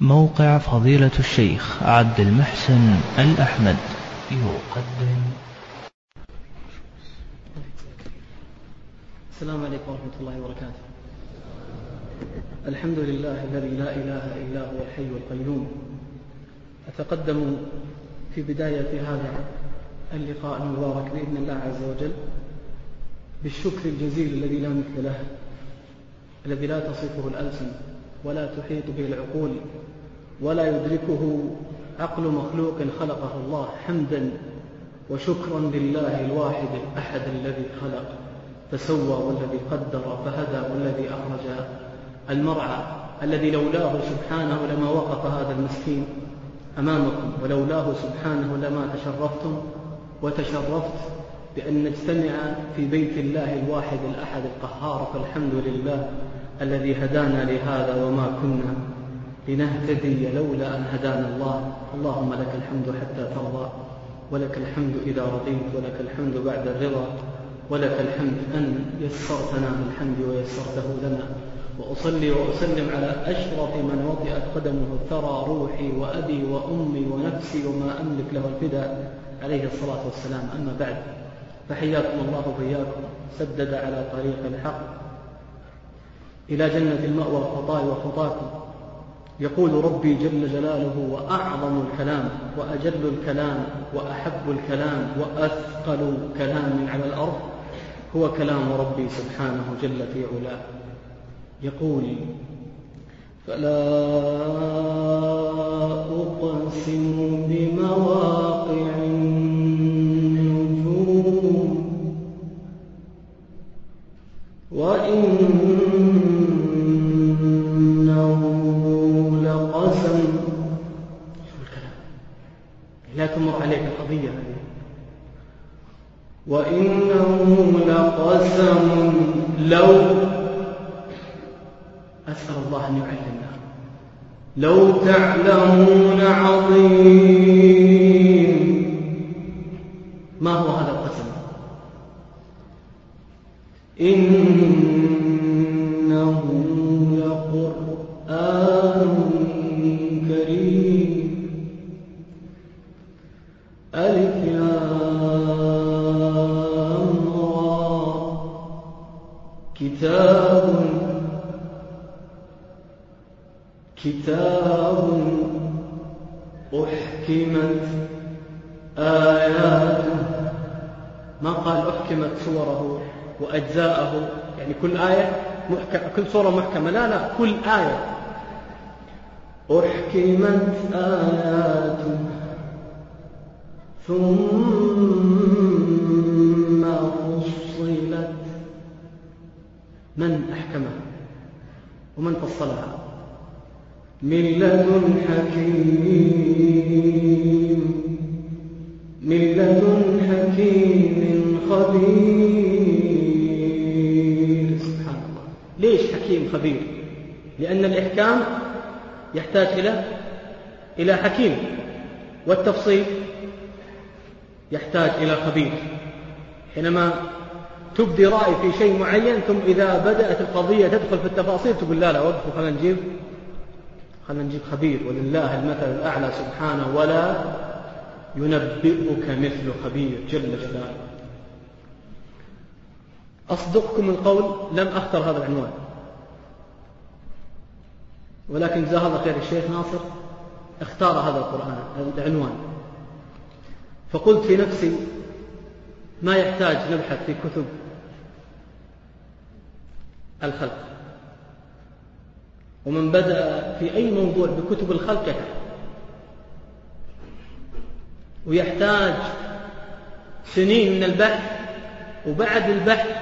موقع فضيلة الشيخ عبد المحسن الأحمد. يقدم. السلام عليكم ورحمة الله وبركاته. الحمد لله الذي لا إله إلا هو الحي القيوم. أتقدم في بداية هذا اللقاء المبارك بإذن الله عز وجل بالشكر الجزيل الذي لا مثل له الذي لا تصفه الألسن. ولا تحيط به العقول ولا يدركه عقل مخلوق خلقه الله حمدا وشكرا لله الواحد الأحد الذي خلق فسوى والذي قدر فهدى والذي أخرج. المرعى الذي لولاه سبحانه لما وقف هذا المسكين أمامكم ولولاه سبحانه لما تشرفتم وتشرفت بأن نجتمع في بيت الله الواحد الأحد القهار فالحمد لله الذي هدانا لهذا وما كنا لنهتدي لولا أن هدانا الله. اللهم لك الحمد حتى ترضى ولك الحمد إذا رضيت ولك الحمد بعد الرضا ولك الحمد أن يسرتنا بالحمد ويسرته لنا. وأصلي وأسلم على أشرف من وطئت قدمه الثرى روحي وأبي وأمي ونفسي وما أملك له الفداء عليه الصلاة والسلام. أما بعد فحياكم الله وبياكم سدد على طريق الحق. إلى جنة المأوى خطاي وخطاكم يقول ربي جل جلاله وأعظم الكلام وأجل الكلام وأحب الكلام وأثقل كلام على الأرض هو كلام ربي سبحانه جل في علاه. يقول فلا أقسم بمواقع النجوم وإنه لا تمر عليك القضية. وإنه لقسم لو أسأل الله أن يعلمنا. لو تعلمون عظيم. ما هو هذا القسم؟ إنه لقرآن كتاب أحكمت آياته. ما قال أحكمت سوره وأجزاءه. يعني كل آية محكم كل سورة محكمة. لا لا كل آية. أحكمت آياته. ثم فصلت. من أحكمها؟ ومن فصلها؟ من لدن حكيم. من لدن حكيم خبير. سبحان الله. ليش حكيم خبير؟ لأن الإحكام يحتاج إلى إلى حكيم. والتفصيل يحتاج إلى خبير. حينما تبدي رأي في شيء معين ثم إذا بدأت القضية تدخل في التفاصيل تقول لا لا وقفوا خلينا نجيب. خلينا نجيب خبير ولله المثل الأعلى سبحانه ولا ينبئك مثل خبير جل جلاله. أصدقكم القول لم أختر هذا العنوان. ولكن جزاه الله خير الشيخ ناصر اختار هذا القرآن العنوان. فقلت في نفسي ما يحتاج نبحث في كتب الخلق؟ ومن بدأ في أي موضوع بكتب الخلق يتعب ويحتاج سنين من البحث وبعد البحث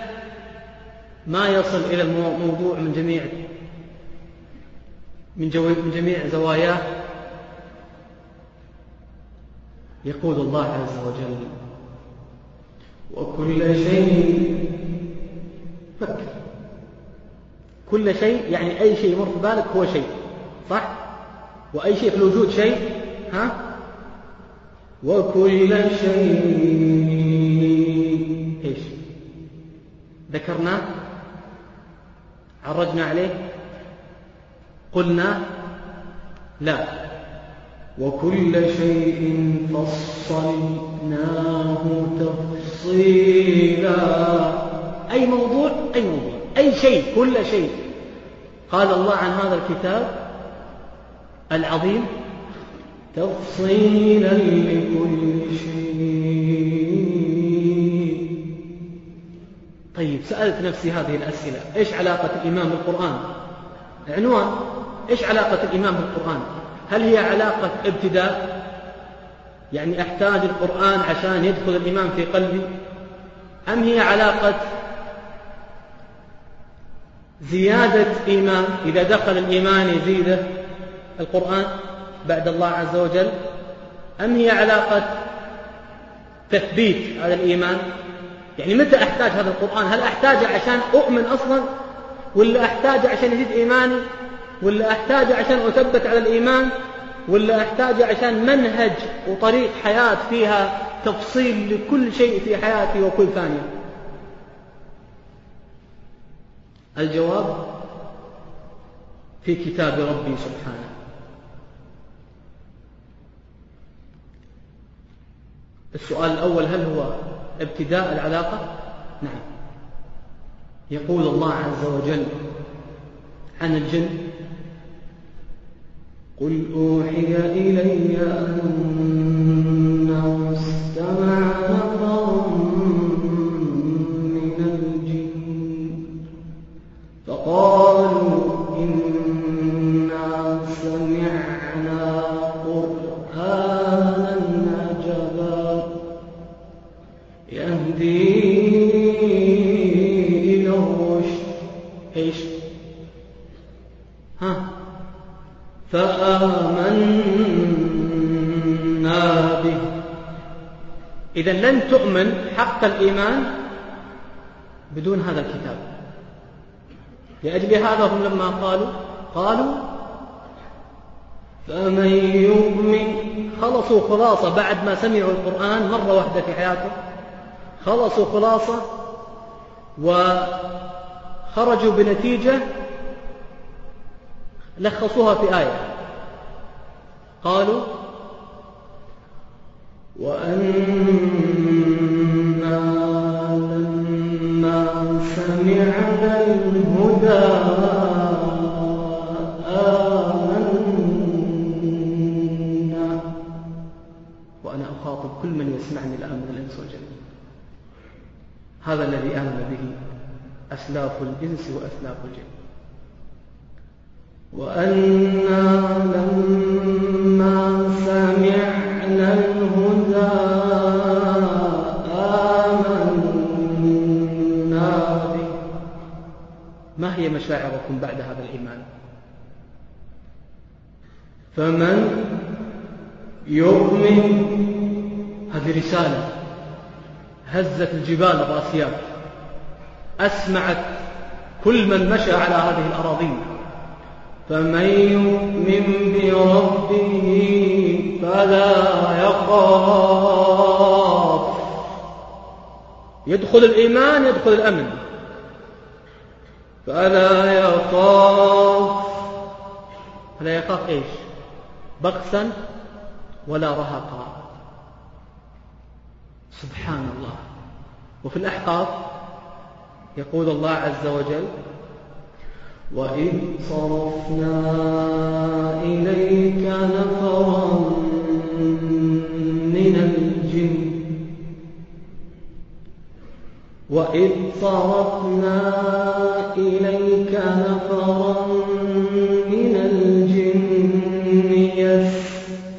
ما يصل إلى الموضوع من جميع من, من جميع زواياه. يقول الله عز وجل وكل شيء فكر. كل شيء يعني أي شيء يمر في بالك هو شيء صح؟ وأي شيء في الوجود شيء ها؟ وكل شيء. إيش؟ ذكرناه عرجنا عليه؟ قلنا لا. وكل شيء فصلناه تفصيلا. أي موضوع؟ أي موضوع. أي شيء كل شيء. قال الله عن هذا الكتاب العظيم تفصيلا لكل شيء. طيب سألت نفسي هذه الأسئلة إيش علاقة الإيمان بالقرآن؟ عنوان إيش علاقة الإيمان بالقرآن؟ هل هي علاقة ابتداء؟ يعني أحتاج القرآن عشان يدخل الإيمان في قلبي؟ أم هي علاقة زيادة إيمان. إذا دخل الإيمان يزيده القرآن بعد الله عز وجل. أم هي علاقة تثبيت هذا الإيمان؟ يعني متى أحتاج هذا القرآن؟ هل أحتاجه عشان أؤمن أصلا؟ ولا أحتاجه عشان يزيد إيماني؟ ولا أحتاجه عشان أثبت على الإيمان؟ ولا أحتاجه عشان منهج وطريق حياة فيها تفصيل لكل شيء في حياتي وكل ثانية؟ الجواب في كتاب ربي سبحانه. السؤال الأول هل هو ابتداء العلاقة؟ نعم. يقول الله عز وجل عن الجن قل أوحي إلي أنه استمع إذا لن تؤمن حق الإيمان بدون هذا الكتاب. لأجل هذا هم لما قالوا قالوا فمن يؤمن خلصوا خلاصة بعد ما سمعوا القرآن مرة واحدة في حياتهم خلصوا خلاصة وخرجوا بنتيجة لخصوها في آية. قالوا وأنا لما آمنا وأنا أخاطب كل من يسمعني الآن من الإنس والجن هذا الذي آمن به أسلاف الإنس وأسلاف الجن. وأنا لما هي مشاعركم بعد هذا الإيمان. فمن يؤمن هذه رسالة هزت الجبال الراسيات أسمعت كل من مشى على هذه الأراضين فمن يؤمن بربه فلا يخاف. يدخل الإيمان يدخل الأمن. فلا يخاف فلا يخاف إيش؟ بخسا ولا رهقا. سبحان الله. وفي الأحقاف يقول الله عز وجل وإذ صرفنا إليك نفرا وإذ صرفنا إليك نفرا من الجن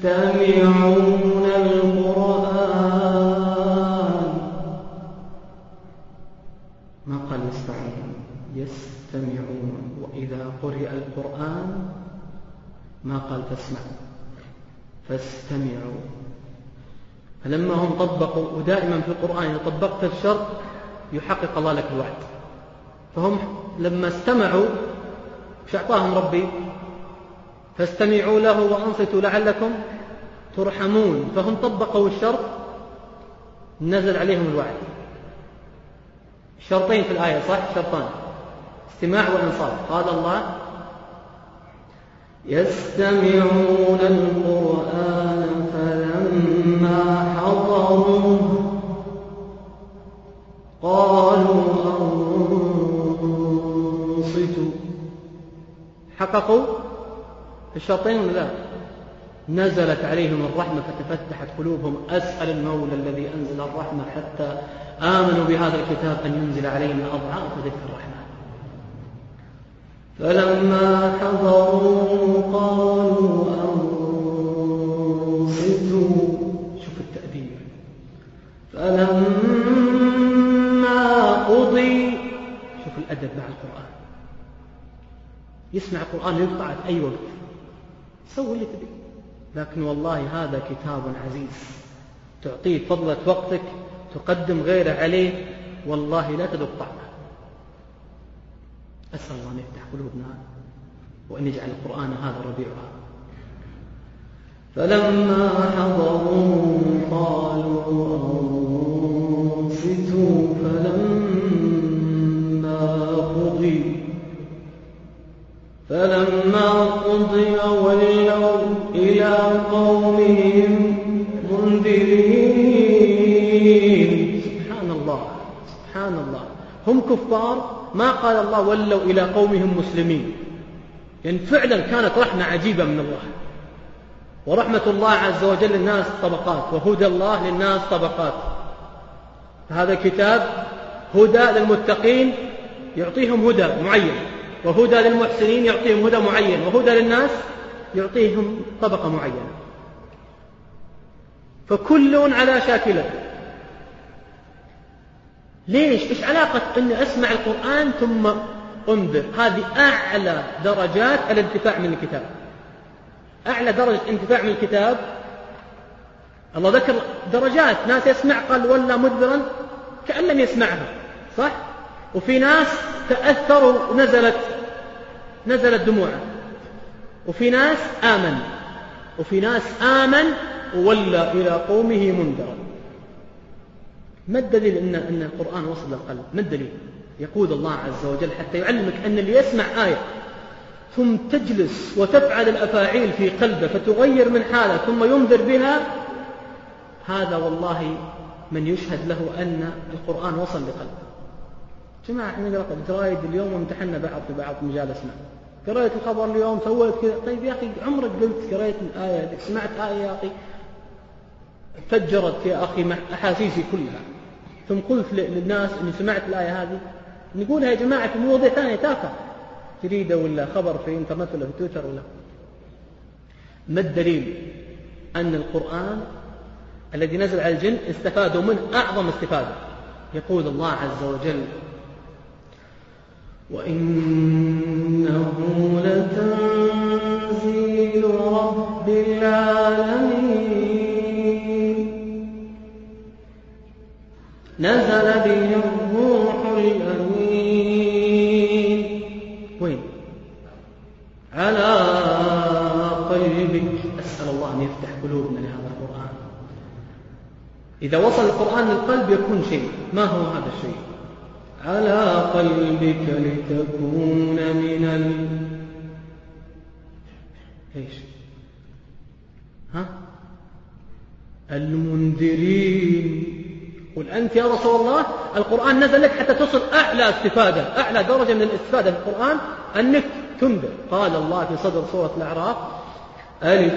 يستمعون القرآن. ما قال يسمعون يستمعون. وإذا قرئ القرآن ما قال فاسمع فاستمعوا. فلما هم طبقوا ودائما في القرآن إذا طبقت الشرط يحقق الله لك الوعد. فهم لما استمعوا إيش أعطاهم ربي فاستمعوا له وأنصتوا لعلكم ترحمون. فهم طبقوا الشرط نزل عليهم الوعد. شرطين في الآية صح؟ شرطان. استماع وإنصات قال الله يستمعون القرآن فلما حضروا قالوا أنصتوا. حققوا؟ الشرطين ولا لا؟ نزلت عليهم الرحمة فتفتحت قلوبهم. أسأل المولى الذي أنزل الرحمة حتى آمنوا بهذا الكتاب أن ينزل عليهم أضعاف ذكر الرحمة فلما حضروا قالوا أنصتوا. شوف التأديب. فلما الأدب مع القرآن. يسمع القرآن يقطع في أي وقت. سوي اللي تبي. لكن والله هذا كتاب عزيز. تعطيه فضلة وقتك تقدم غيره عليه والله لا تذوق طعمه. أسأل الله أن يفتح قلوبنا وأن يجعل القرآن هذا ربيعها. فلما حضروا قالوا أنصتوا فلما فلما قضي ولوا إلى قومهم منذرين. سبحان الله سبحان الله. هم كفار ما قال الله ولوا إلى قومهم مسلمين. يعني فعلا كانت رحمة عجيبة من الله. ورحمة الله عز وجل للناس طبقات وهدى الله للناس طبقات. هذا كتاب هدى للمتقين يعطيهم هدى معين. وهدى للمحسنين يعطيهم هدى معين وهدى للناس يعطيهم طبقة معينة. فكل على شاكلته ليش؟ إيش علاقة أني أسمع القرآن ثم أنذر؟ هذه أعلى درجات الانتفاع من الكتاب. أعلى درجة انتفاع من الكتاب. الله ذكر درجات. ناس يسمع قال ولا مدبرا كأن لم يسمعها صح؟ وفي ناس تأثروا ونزلت نزلت دموعه وفي ناس آمن وفي ناس آمن وولى إلى قومه منذرا ما الدليل أن أن القرآن وصل للقلب؟ ما الدليل؟ يقول الله عز وجل حتى يعلمك أن اللي يسمع آية ثم تجلس وتفعل الأفاعيل في قلبه فتغير من حالة ثم ينذر بها هذا والله من يشهد له أن القرآن وصل لقلبه جماعة إحنا نقرأ جرايد اليوم وامتحنا بعض في بعض مجالسنا. قرأت الخبر اليوم سويت كذا. طيب يا أخي عمرك قلت قرأت الآية سمعت آية يا أخي؟ فجرت يا أخي مع أحاسيسي كلها. ثم قلت للناس أني سمعت الآية هذه. نقولها يا جماعة في مواضيع ثانية تافهة جريدة ولا خبر في إنترنت ولا في تويتر ولا. ما الدليل؟ أن القرآن الذي نزل على الجن استفادوا منه أعظم استفادة. يقول الله عز وجل وإنه لتنزيل رب العالمين. نزل به الروح الأمين. وين؟ على قلبك. أسأل الله أن يفتح قلوبنا لهذا القرآن. إذا وصل القرآن للقلب يكون شيء. ما هو هذا الشيء؟ على قلبك لتكون من ال إيش؟ ها؟ المنذرين. قل أنت يا رسول الله القرآن نزل لك حتى تصل أعلى استفادة أعلى درجة من الاستفادة في القرآن أنك تنذر. قال الله في صدر سورة الأعراف ألف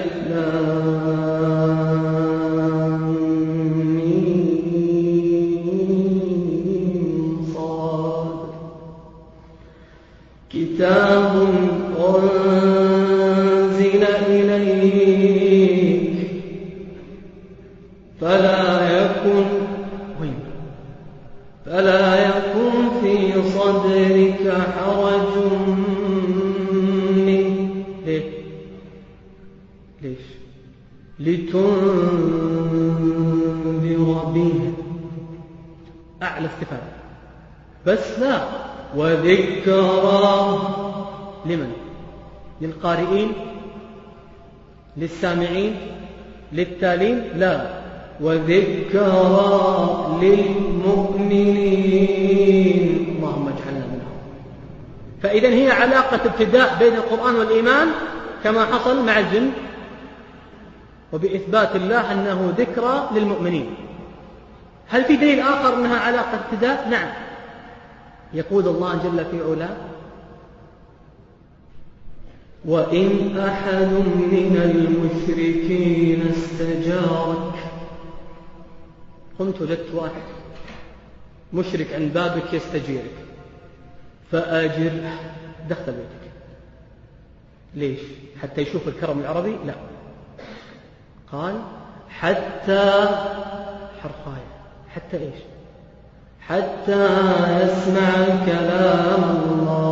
كتاب أنزل إليك. فلا يكن فلا يكن في صدرك حرج منه؟ ليش؟ لتنذر به. أعلى استفادة. بس لا. وذكرى لمن؟ للقارئين؟ للسامعين؟ للتالين؟ لا. وذكرى للمؤمنين. اللهم اجعلنا منهم. فإذا هي علاقة ابتداء بين القرآن والإيمان كما حصل مع الجن وبإثبات الله أنه ذكرى للمؤمنين. هل في دليل آخر أنها علاقة ابتداء؟ نعم. يقول الله جل في علاه وإن أحد من المشركين استجارك قمت وجدت واحد مشرك عند بابك يستجيرك فأجر دخل بيتك. ليش؟ حتى يشوف الكرم العربي؟ لا. قال حتى حرفاية. حتى إيش؟ حتى يسمع كلام الله.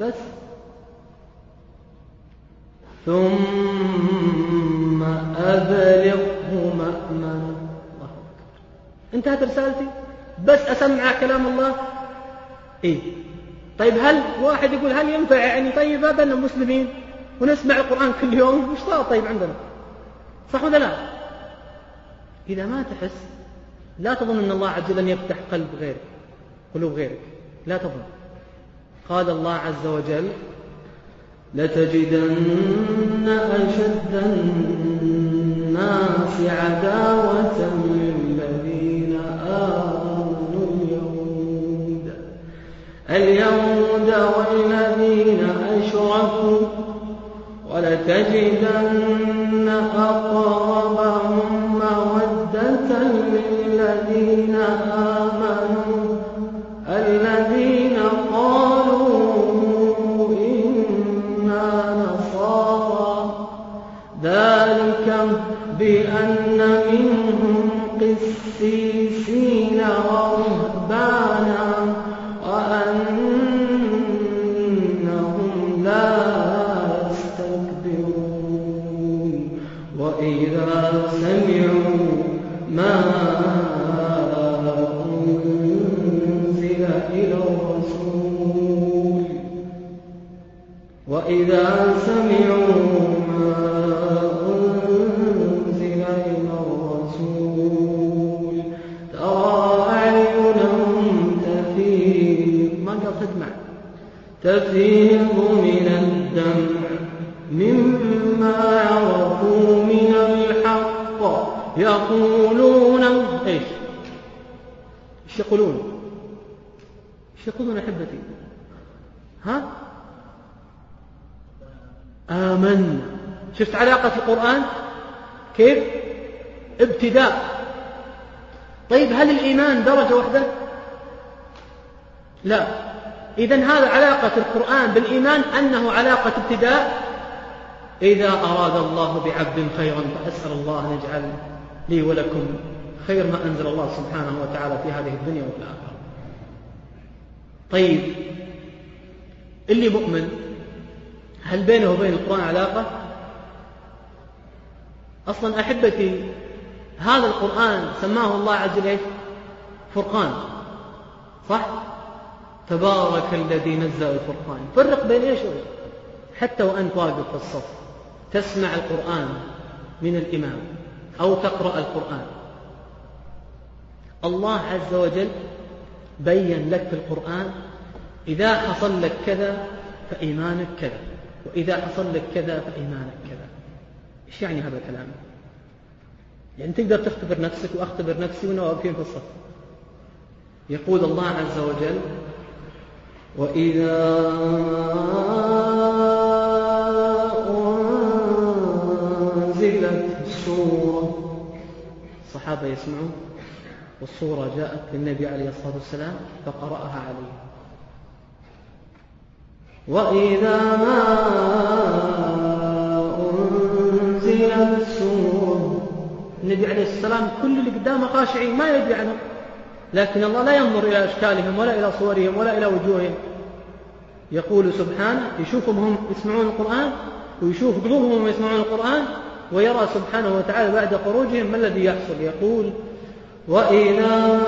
بس. ثم أبلغه أكبر انتهت رسالتي؟ بس أسمع كلام الله؟ إيه. طيب هل واحد يقول هل ينفع يعني طيب هذا مسلمين ونسمع القرآن كل يوم؟ وش صار طيب عندنا؟ صح ولا لا؟ إذا ما تحس لا تظن أن الله عز وجل يفتح قلب غيرك قلوب غيرك. لا تظن. قال الله عز وجل لتجدن أشد الناس عداوة للذين آمنوا اليهود. اليهود والذين أشركوا ولتجدن أقربهم للذين آمنوا. الذين قالوا إنا نصارى. ذلك بأن منهم تفيض من الدمع مما عرفوا من الحق يقولون إيش؟ إيش يقولون؟ إيش يقولون أحبتي؟ ها؟ آمنا شفت علاقة القرآن كيف ابتداء طيب هل الإيمان درجة واحدة لا إذا هذا علاقة القرآن بالإيمان أنه علاقة ابتداء إذا أراد الله بعبد خيرا فأسأل الله أن يجعل لي ولكم خير ما أنزل الله سبحانه وتعالى في هذه الدنيا وفي الآخرة طيب اللي مؤمن هل بينه وبين القرآن علاقة؟ أصلا أحبتي هذا القرآن سماه الله عز وجل فرقان صح؟ تبارك الذي نزل الفرقان فرق بين إيش؟ حتى وأنت واقف في الصف تسمع القرآن من الإمام أو تقرأ القرآن. الله عز وجل بين لك في القرآن إذا حصل لك كذا فإيمانك كذا وإذا حصل لك كذا فإيمانك كذا. إيش يعني هذا الكلام؟ يعني تقدر تختبر نفسك وأختبر نفسي وأنا واقفين في الصف. يقول الله عز وجل وإذا أنزلت سورة الصحابة يسمعون والصورة جاءت للنبي عليه الصلاة والسلام فقرأها عليه. وإذا ما أنزلت سورة النبي عليه السلام كل اللي قدامه خاشعين ما يدري عنهم. لكن الله لا ينظر إلى أشكالهم ولا إلى صورهم ولا إلى وجوههم. يقول سبحانه يشوفهم هم يسمعون القرآن ويشوف قلوبهم يسمعون القرآن ويرى سبحانه وتعالى بعد خروجهم ما الذي يحصل. يقول وإذا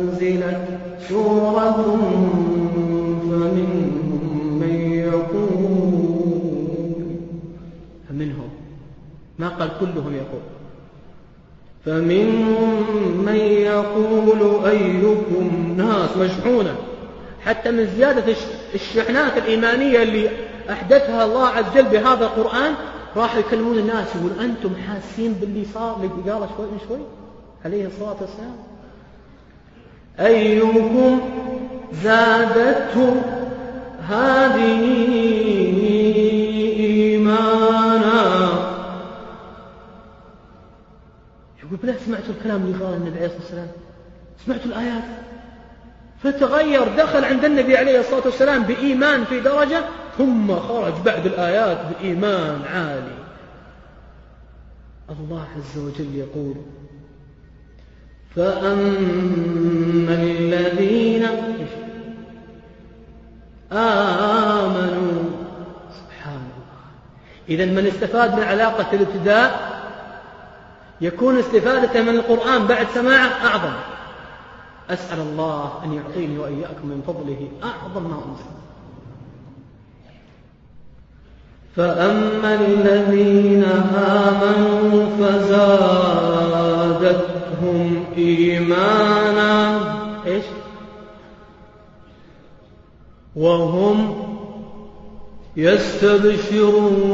أنزلت سورة فمنهم من يقول فمنهم. ما قال كلهم يقول. فمنهم من يقول أيكم ناس مشحونة. حتى من زيادة الشحنات الإيمانية اللي أحدثها الله عز وجل بهذا القرآن راح يكلمون الناس يقول أنتم حاسين باللي صار اللي قاله شوي من شوي؟ عليه الصلاة والسلام. أيكم زادته هذه بلا سمعتوا الكلام اللي قال النبي عليه الصلاة والسلام. سمعتوا الآيات. فتغير دخل عند النبي عليه الصلاة والسلام بإيمان في درجة ثم خرج بعد الآيات بإيمان عالي. الله عز وجل يقول فأما الذين آمنوا سبحان الله. إذا من استفاد من علاقة الابتداء يكون استفادته من القرآن بعد سماعه أعظم. أسأل الله أن يعطيني وإياكم من فضله أعظم ما أنزل. فأما الذين آمنوا فزادتهم إيمانا إيش؟ وهم يستبشرون.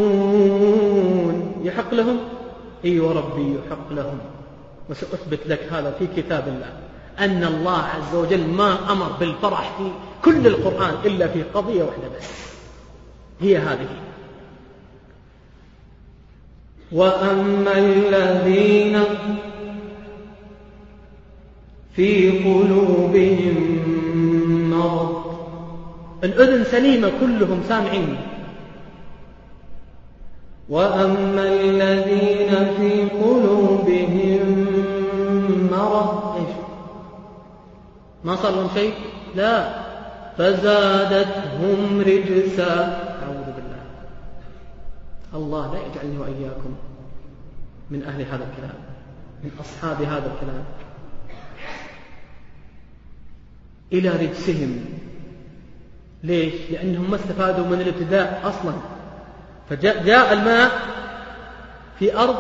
يحق لهم؟ إي وربي يحق لهم. وسأثبت لك هذا في كتاب الله. أن الله عز وجل ما أمر بالفرح في كل القرآن إلا في قضية واحدة بس. هي هذه. وأما الذين في قلوبهم مرض. الأذن سليمة كلهم سامعين. وأما الذين في قلوبهم مرض ما صار لهم شيء؟ لا. فزادتهم رجسا. أعوذ بالله. الله لا يجعلني وإياكم من أهل هذا الكلام من أصحاب هذا الكلام. إلى رجسهم. ليش؟ لأنهم ما استفادوا من الابتداء أصلا. فجاء جاء الماء في أرض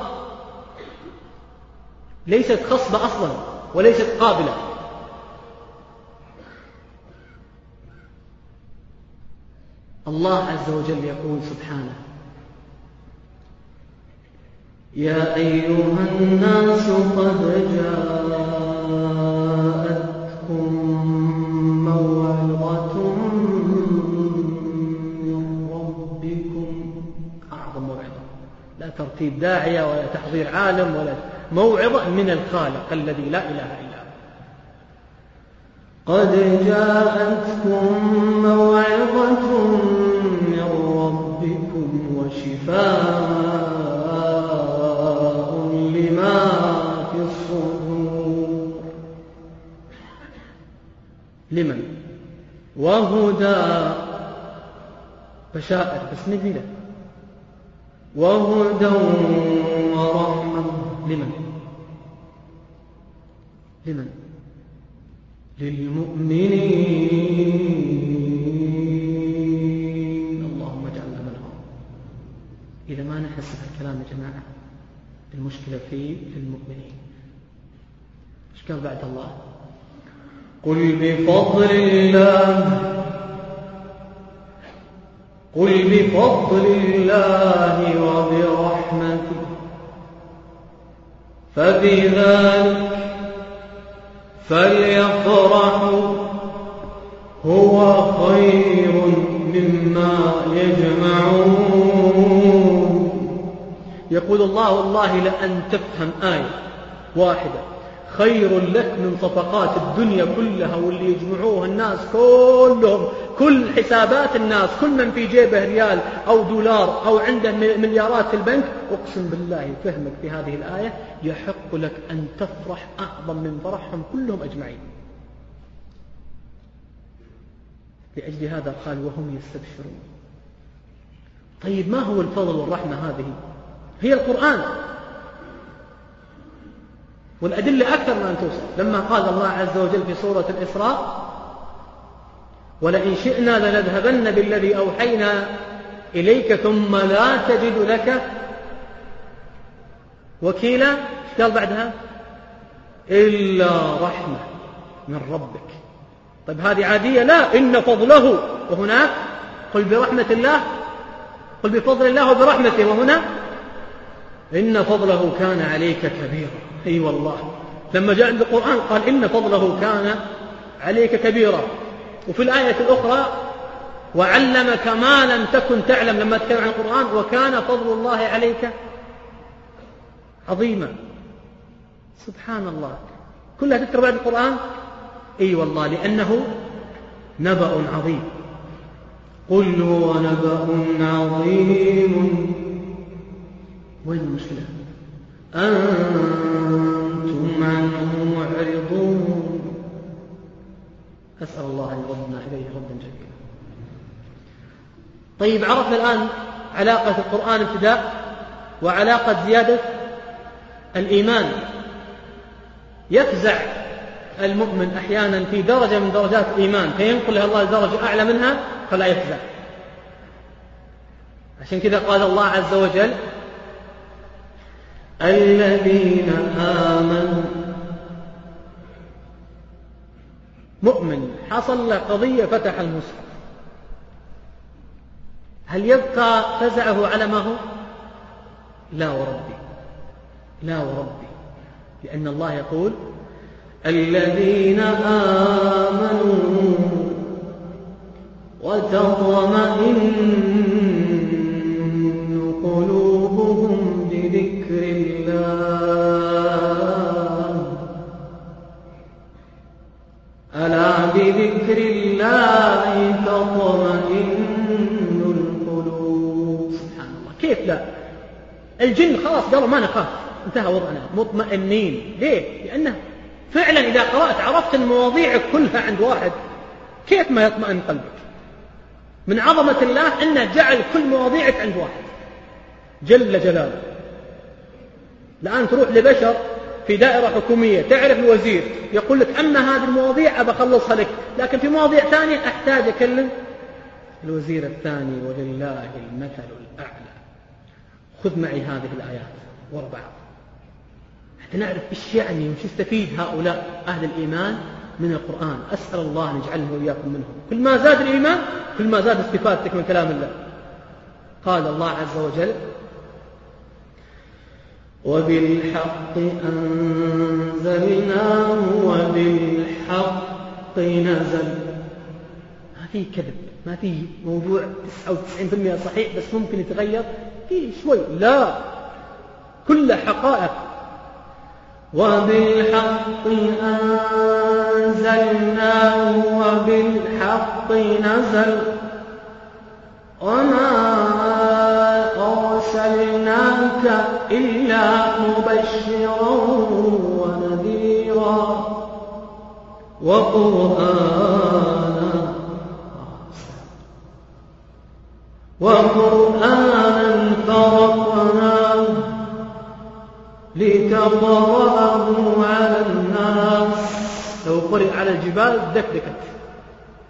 ليست خصبة أصلا وليست قابلة. الله عز وجل يقول سبحانه يا أيها الناس قد جاءتكم ترتيب داعية ولا تحضير عالم ولا موعظة من الخالق الذي لا إله إلا قد جاءتكم موعظة من ربكم وشفاء لما في الصدور. لمن؟ وهدى. بشائر بس نقيلة وهدى ورحمة. لمن؟ لمن؟ للمؤمنين. اللهم اجعلنا منهم إذا ما نحس الكلام يا جماعة المشكلة في المؤمنين. إيش قال بعد الله؟ قل بفضل الله قل بفضل الله وبرحمته. فبذلك فليفرحوا هو خير مما يجمعون. يقول الله والله لأن تفهم آية واحدة. خير لك من صفقات الدنيا كلها واللي يجمعوها الناس كلهم. كل حسابات الناس كل من في جيبه ريال أو دولار أو عنده مليارات في البنك أقسم بالله فهمك في هذه الآية يحق لك أن تفرح أعظم من فرحهم كلهم أجمعين. لأجل هذا قال وهم يستبشرون. طيب ما هو الفضل والرحمة هذه؟ هي القرآن. والأدلة أكثر من أن توصف. لما قال الله عز وجل في سورة الإسراء ولئن شئنا لنذهبن بالذي أوحينا إليك ثم لا تجد لك وكيلا. قال بعدها؟ إلا رحمة من ربك. طيب هذه عادية؟ لا. إن فضله وهناك قل برحمة الله قل بفضل الله وبرحمته. وهنا إن فضله كان عليك كبيرا. أي أيوة والله. لما جاء عند القرآن قال إن فضله كان عليك كبيرا. وفي الآية الأخرى وعلمك ما لم تكن تعلم. لما تكلم عن القرآن وكان فضل الله عليك عظيما. سبحان الله. كلها تذكر بعد القرآن؟ أي أيوة والله. لأنه نبأ عظيم. قل هو نبأ عظيم. وين المشكلة؟ أنتم عنه معرضون. أسأل الله أن يردنا إليه ردا جميلا طيب عرفنا الآن علاقة القرآن ابتداء وعلاقة زيادة الإيمان. يفزع المؤمن أحيانا في درجة من درجات الإيمان. فينقلها الله لدرجة أعلى منها فلا يفزع. عشان كذا قال الله عز وجل الذين آمنوا. مؤمن حصل له قضية فتح المصحف. هل يبقى فزعه على ما هو؟ لا وربي. لا وربي. لأن الله يقول الذين آمنوا وتطمئن الجن خلاص قالوا ما نخاف. انتهى وضعنا. مطمئنين. ليه؟ لأنه فعلا إذا قرأت عرفت المواضيع كلها عند واحد. كيف ما يطمئن قلبك؟ من عظمة الله أنه جعل كل مواضيعك عند واحد. جل جلاله. الآن تروح لبشر في دائرة حكومية. تعرف الوزير. يقول لك أما هذه المواضيع أبى أخلصها لك. لكن في مواضيع ثانية أحتاج أكلم الوزير الثاني. ولله المثل الأعلى. خذ معي هذه الآيات ورا بعض. حتى نعرف إيش يعني وش يستفيد هؤلاء أهل الإيمان من القرآن. أسأل الله أن يجعلنا وإياكم منهم. كل ما زاد الإيمان كل ما زاد استفادتك من كلام الله. قال الله عز وجل وبالحق أنزلناه وبالحق نزل. ما في كذب ما في موضوع 99% صحيح بس ممكن يتغير في شوي. لا. كل حقائق. وبالحق أنزلناه وبالحق نزل. وما أرسلناك إلا مبشرا ونذيرا. وقرآنا وقرآنا فرقناه لتقرأه على الناس. لو قرئ على الجبال دكدكت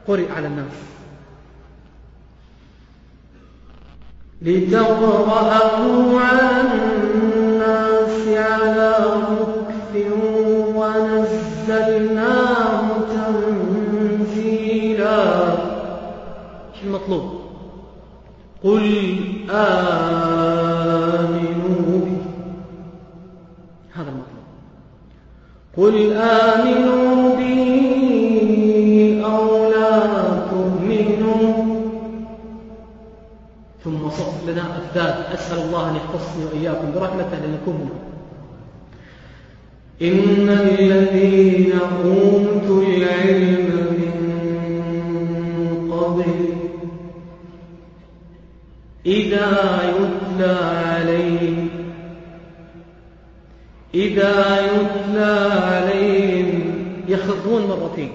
قرئ على الناس. لتقرأه على الناس على مكث قل آمنوا به. هذا المطلوب. قل آمنوا به أو لا تؤمنوا. ثم صف لنا أفداد أسأل الله أن يختصني وإياكم برحمته لنكون إن الذين أوتوا العلم إذا يتلى عليهم إذا يتلى عليهم يخرون مرتين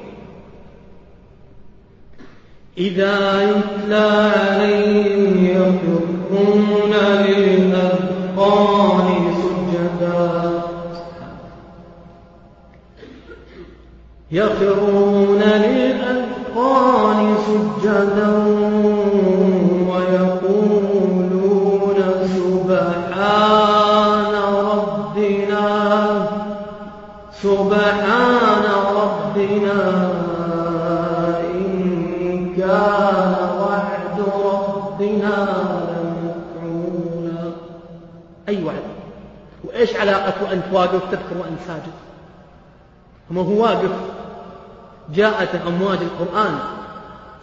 إذا يتلى عليهم يخرون للأذقان سجدا. يخرون للأذقان سجدا. علاقة وأنت واقف تذكر وأنت ساجد. وما هو واقف جاءت أمواج القرآن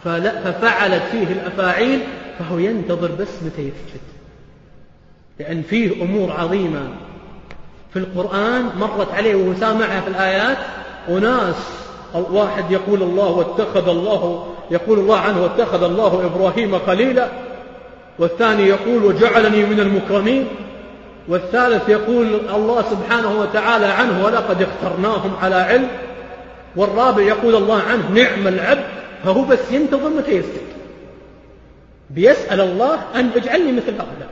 ففعلت فيه الأفاعيل فهو ينتظر بس متى يسجد. لأن فيه أمور عظيمة في القرآن مرت عليه وهو سامعها في الآيات. وناس واحد يقول الله واتخذ الله يقول الله عنه واتخذ الله إبراهيم خليلا والثاني يقول وجعلني من المكرمين. والثالث يقول الله سبحانه وتعالى عنه ولقد اخترناهم على علم والرابع يقول الله عنه نعم العبد فهو بس ينتظر متى يسجد. بيسأل الله أن اجعلني مثل هؤلاء.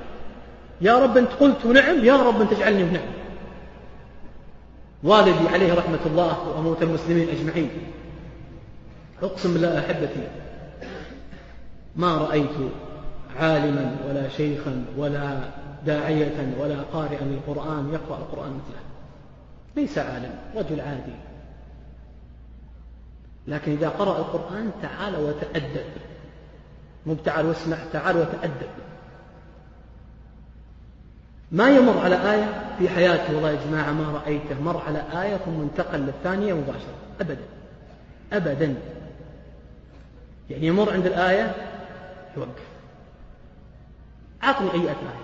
يا رب أنت قلت نعم يا رب أنت اجعلني نعم والدي عليه رحمة الله وأموت المسلمين أجمعين. أقسم بالله أحبتي ما رأيت عالما ولا شيخا ولا داعية ولا قارئا للقرآن يقرأ القرآن مثله. ليس عالم رجل عادي. لكن إذا قرأ القرآن تعال وتأدب. مو تعال واسمع تعال وتأدب. ما يمر على آية في حياته والله يا جماعة ما رأيته. مر على آية ثم انتقل للثانية مباشرة. أبدا. أبدا. يعني يمر عند الآية يوقف. أعطني أي آية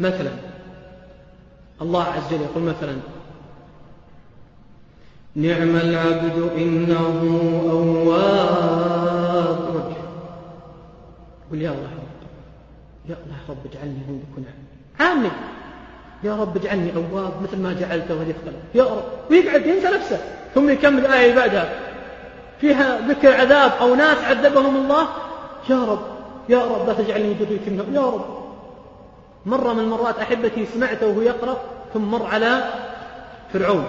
مثلا. الله عز وجل يقول مثلا نعم العبد إنه أواب. قل يا الله يا الله رب اجعلني عندك نعم عامل. يا رب اجعلني أواب مثل ما جعلته ولي يا رب. ويقعد ينسى نفسه. ثم يكمل الآية اللي بعدها. فيها ذكر عذاب أو ناس عذبهم الله. يا رب يا رب لا تجعلني ذرية منهم يا رب. مرة من المرات أحبتي سمعته وهو يقرأ ثم مر على فرعون.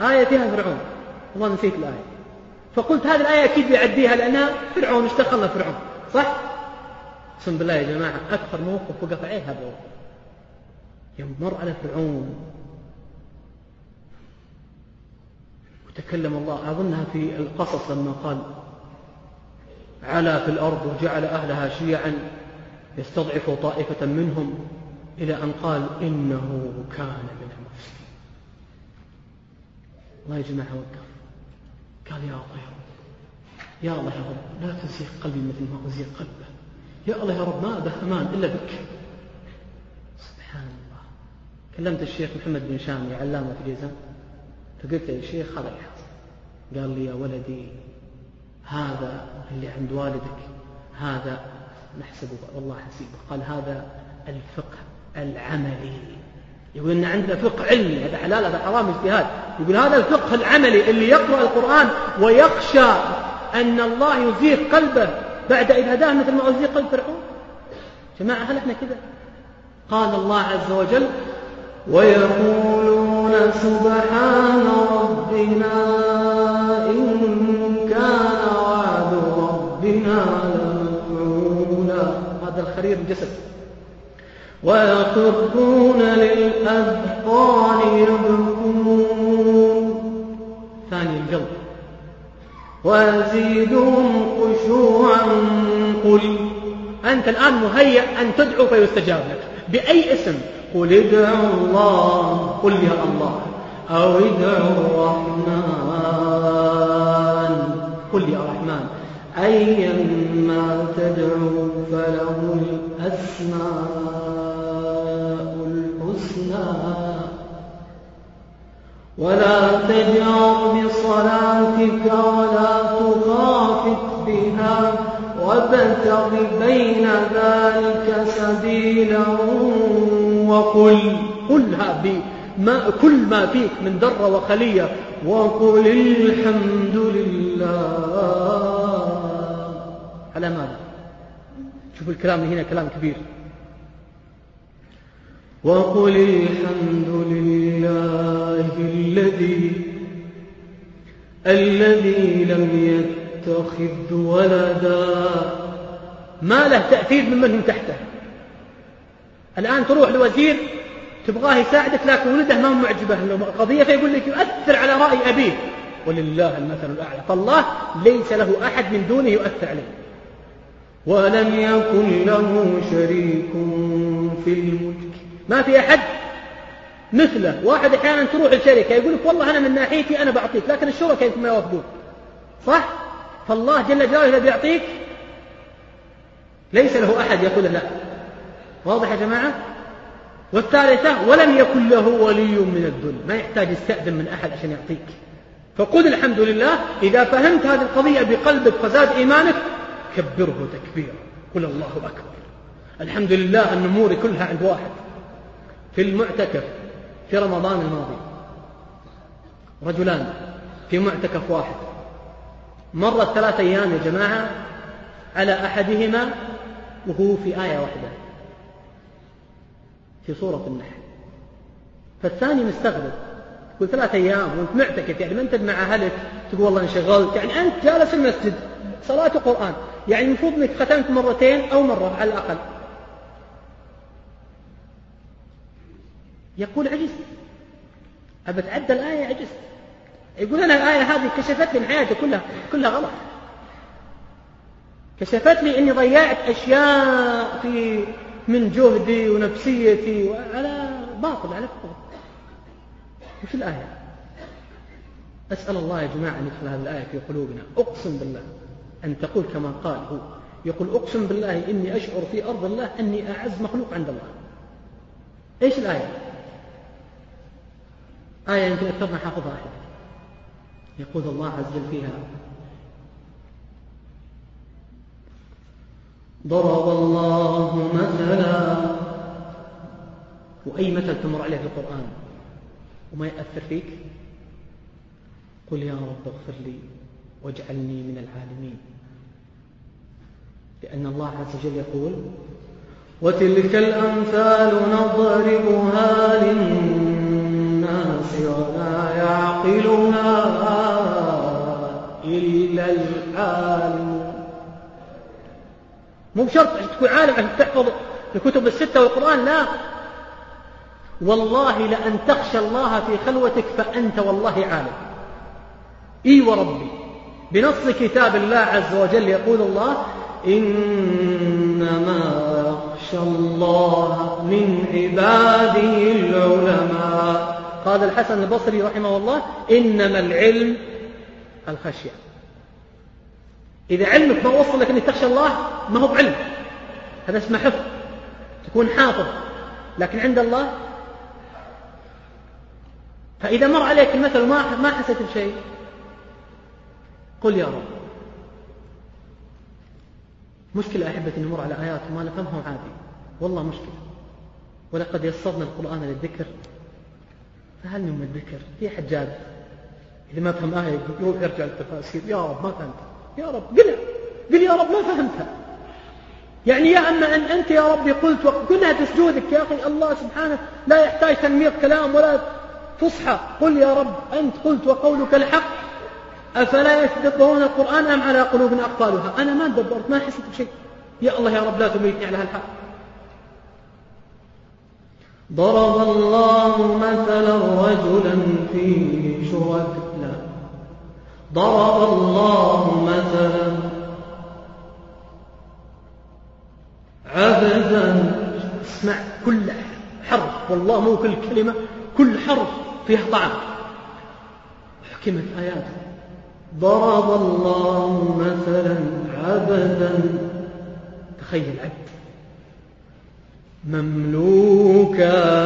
آية فيها فرعون. والله نسيت الآية. فقلت هذه الآية أكيد بيعديها لأنها فرعون اشتغلنا فرعون. صح؟ أقسم بالله يا جماعة أكثر موقف وقف عليه هذا. يوم مر على فرعون. وتكلم الله أظنها في القصص لما قال علا في الأرض وجعل أهلها شيعا. يستضعف طائفة منهم إلى أن قال إنه كان من المفسدين. الله يا جماعة وقف. قال يا الله يا رب. يا الله يا رب لا تزيغ قلبي مثل ما أزيغ قلبه. يا الله يا رب ما به أمان إلا بك. سبحان الله كلمت الشيخ محمد بن شامي علامة في الجيزان فقلت يا شيخ هذا الحاصل قال لي يا ولدي هذا اللي عند والدك هذا نحسبه. والله حسيبه قال هذا الفقه العملي. يقول إن عندنا فقه علمي. هذا حلال هذا حرام اجتهاد. يقول هذا الفقه العملي اللي يقرأ القرآن ويخشى أن الله يزيغ قلبه بعد إذ هداه مثل ما أزيغ قلب فرعون. جماعة هل إحنا كذا؟ قال الله عز وجل ويقولون سبحان ربنا إن كان وعد ربنا الخرير الجسد. ويخرون للأذقان يبكون. ثاني القلب ويزيدهم خشوعا. قل أنت الآن مهيأ أن تدعو فيستجاب لك. بأي اسم؟ قل ادعوا الله. قل يا الله. أو ادعوا الرحمن. قل يا رحمن أيما تدعوا فله الأسماء الحسنى. ولا تجعر بصلاتك ولا تخافت بها وابتغ بين ذلك سبيلا وقل قلها بما كل ما فيك من ذرة وخلية وقل الحمد لله. على ماذا؟ شوف الكلام هنا كلام كبير. وقل الحمد لله الذي الذي لم يتخذ ولدا. ما له تأثير ممن هم تحته. الآن تروح لوزير تبغاه يساعدك لكن ولده ما معجبة. القضية فيقول لك يؤثر على رأي أبيه. ولله المثل الأعلى. فالله ليس له أحد من دونه يؤثر عليه. ولم يكن له شريك في الملك. ما في أحد مثله. واحد أحيانا تروح الشركة يقول لك والله أنا من ناحيتي أنا بعطيك لكن الشركاء يمكن ما يوافقون صح؟ فالله جل جلاله إذا بيعطيك ليس له أحد يقول لا. واضح يا جماعة؟ والثالثة ولم يكن له ولي من الذل. ما يحتاج يستأذن من أحد عشان يعطيك. فقل الحمد لله إذا فهمت هذه القضية بقلبك فزاد إيمانك كبره تكبيرا. قل الله أكبر. الحمد لله أموري كلها عند واحد. في المعتكف في رمضان الماضي رجلان. في معتكف واحد. مرت ثلاثة أيام يا جماعة على أحدهما وهو في آية واحدة. في سورة النحل. فالثاني مستغرب. تقول ثلاثة أيام وأنت معتكف يعني ما أنت مع أهلك تقول والله انشغلت. يعني أنت جالس المسجد صلاة قرآن يعني المفروض أنك ختمت مرتين أو مرة على الأقل. يقول عجزت أتعدى الآية عجزت يقول أنا الآية هذه كشفت لي حياتي كلها كلها غلط. كشفت لي أني ضيعت أشياء في من جهدي ونفسيتي على باطل على فضل وش الآية؟ أسأل الله يا جماعة أن يدخل هذه الآية في قلوبنا. أقسم بالله. أن تقول كما قال هو. يقول أقسم بالله إني أشعر في أرض الله أني أعز مخلوق عند الله. إيش الآية؟ آية يمكن أكثرنا حافظها أحد. يقول الله عز وجل فيها ضرب الله مثلا. وأي مثل تمر عليه في القرآن؟ وما يأثر فيك؟ قل يا رب اغفر لي واجعلني من العالمين. لأن الله عز وجل يقول وتلك الأمثال نضربها للناس وما يعقلها إلا العالمون مو بشرط تكون عالم عشان تحفظ الكتب الستة والقرآن لا. والله لأن تخشى الله في خلوتك فأنت والله عالم. إي وربي بنص كتاب الله عز وجل يقول الله إنما يخشى الله من عباده العلماء. قال الحسن البصري رحمه الله إنما العلم الخشية. إذا علمك ما وصل لك أنك تخشى الله ما هو بعلم. هذا اسمه حفظ تكون حافظ. لكن عند الله فإذا مر عليك المثل وما ما حسيت بشيء قل يا رب. مشكلة أحبتي نمر على آيات وما نفهمها عادي. والله مشكلة. ولقد يسرنا القرآن للذكر. فهل من الذكر؟ في حجاج. إذا ما فهم آية يروح يرجع للتفاسير. يا رب ما فهمت يا رب قل قل يا رب ما فهمتها. يعني يا أما أن أنت يا ربي قلت وقلها تسجودك يا أخي. الله سبحانه لا يحتاج تنميط كلام ولا فصحى قل يا رب أنت قلت وقولك الحق. أفلا يتدبرون القرآن أم على قلوب أقفالها؟ أنا ما تدبرت ما حسيت بشيء. يا الله يا رب لا تميتني على هالحال ضرب الله مثلا رجلا فيه شركاء ضرب الله مثلا عبدا. اسمع كل حرف والله مو كل كلمة كل حرف فيها طعم. حكمت آياته. ضرب الله مثلا عبدا. تخيل عبد مملوكا.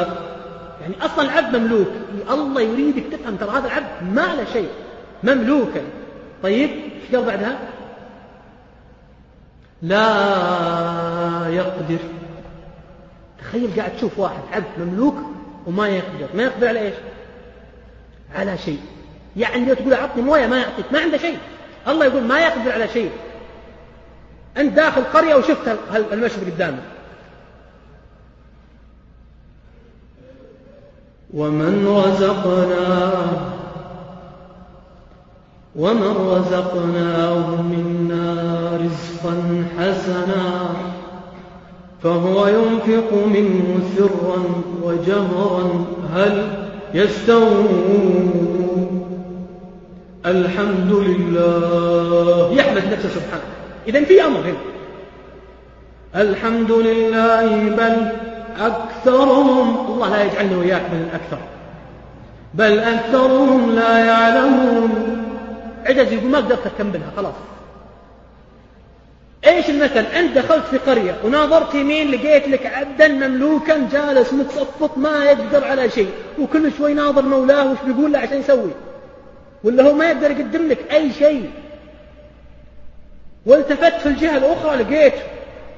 يعني أصلا العبد مملوك. الله يريدك تفهم ترى هذا العبد ما له شيء. مملوكا. طيب إيش قال بعدها؟ لا يقدر. تخيل قاعد تشوف واحد عبد مملوك وما يقدر. ما يقدر على إيش؟ على شيء. يعني لو تقول أعطني موية ما يعطيك ما عنده شيء. الله يقول ما يقدر على شيء. أنت داخل قرية وشفت المشهد قدامك. ومن رزقناه ومن رزقناه منا رزقا حسنا فهو ينفق منه سرا وجهرا. هل يستوون؟ الحمد لله. يحمد نفسه سبحانه. إذا في أمر هنا. الحمد لله بل أكثرهم الله لا يجعلني وإياك من الأكثر بل أكثرهم لا يعلمون. عجز يقول ما قدرت أكملها خلاص. إيش المثل؟ أنت دخلت في قرية وناظرت يمين لقيت لك عبدا مملوكا جالس متصفط ما يقدر على شيء وكل شوي ناظر مولاه وش بيقول له عشان يسوي؟ ولا هو ما يقدر يقدم لك أي شيء. والتفت في الجهة الأخرى لقيت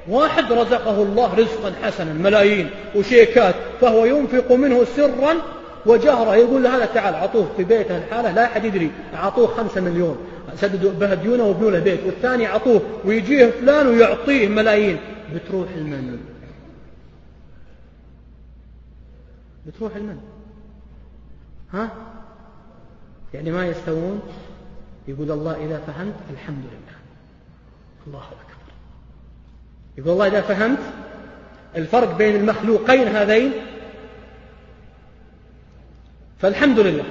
واحد رزقه الله رزقا حسنا ملايين وشيكات فهو ينفق منه سرا وجهرة. يقول له هذا تعال عطوه في بيته الحالة لا أحد يدري عطوه خمسة مليون. سددوا به ديونه وابنوا له بيت. والثاني عطوه ويجيه فلان ويعطيه ملايين. بتروح المن. بتروح المن. ها؟ يعني ما يستوون. يقول الله إذا فهمت الحمد لله. الله أكبر. يقول الله إذا فهمت الفرق بين المخلوقين هذين. فالحمد لله.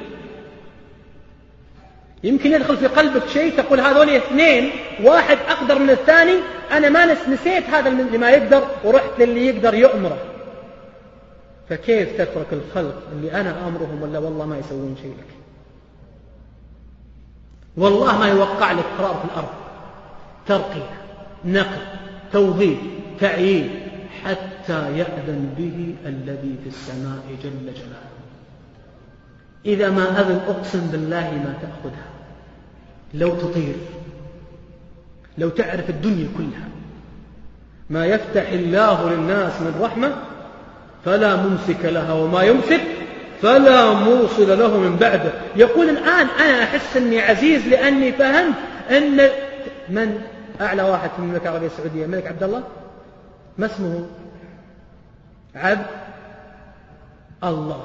يمكن يدخل في قلبك شيء تقول هذول اثنين واحد أقدر من الثاني. أنا ما نسيت هذا اللي ما يقدر ورحت للي يقدر يؤمره. فكيف تترك الخلق اللي أنا أمرهم ولا والله ما يسوون شيء لك؟ والله ما يوقع لك قرار في الأرض. ترقية نقل توظيف تعيين حتى يأذن به الذي في السماء جل جلاله. إذا ما أذن أقسم بالله ما تأخذها. لو تطير لو تعرف الدنيا كلها. ما يفتح الله للناس من رحمة فلا ممسك لها وما يمسك فلا موصل له من بعده. يقول الآن أنا أحس أني عزيز لأني فهمت أن من أعلى واحد في المملكة العربية السعودية؟ الملك عبد الله ما اسمه؟ عبد الله.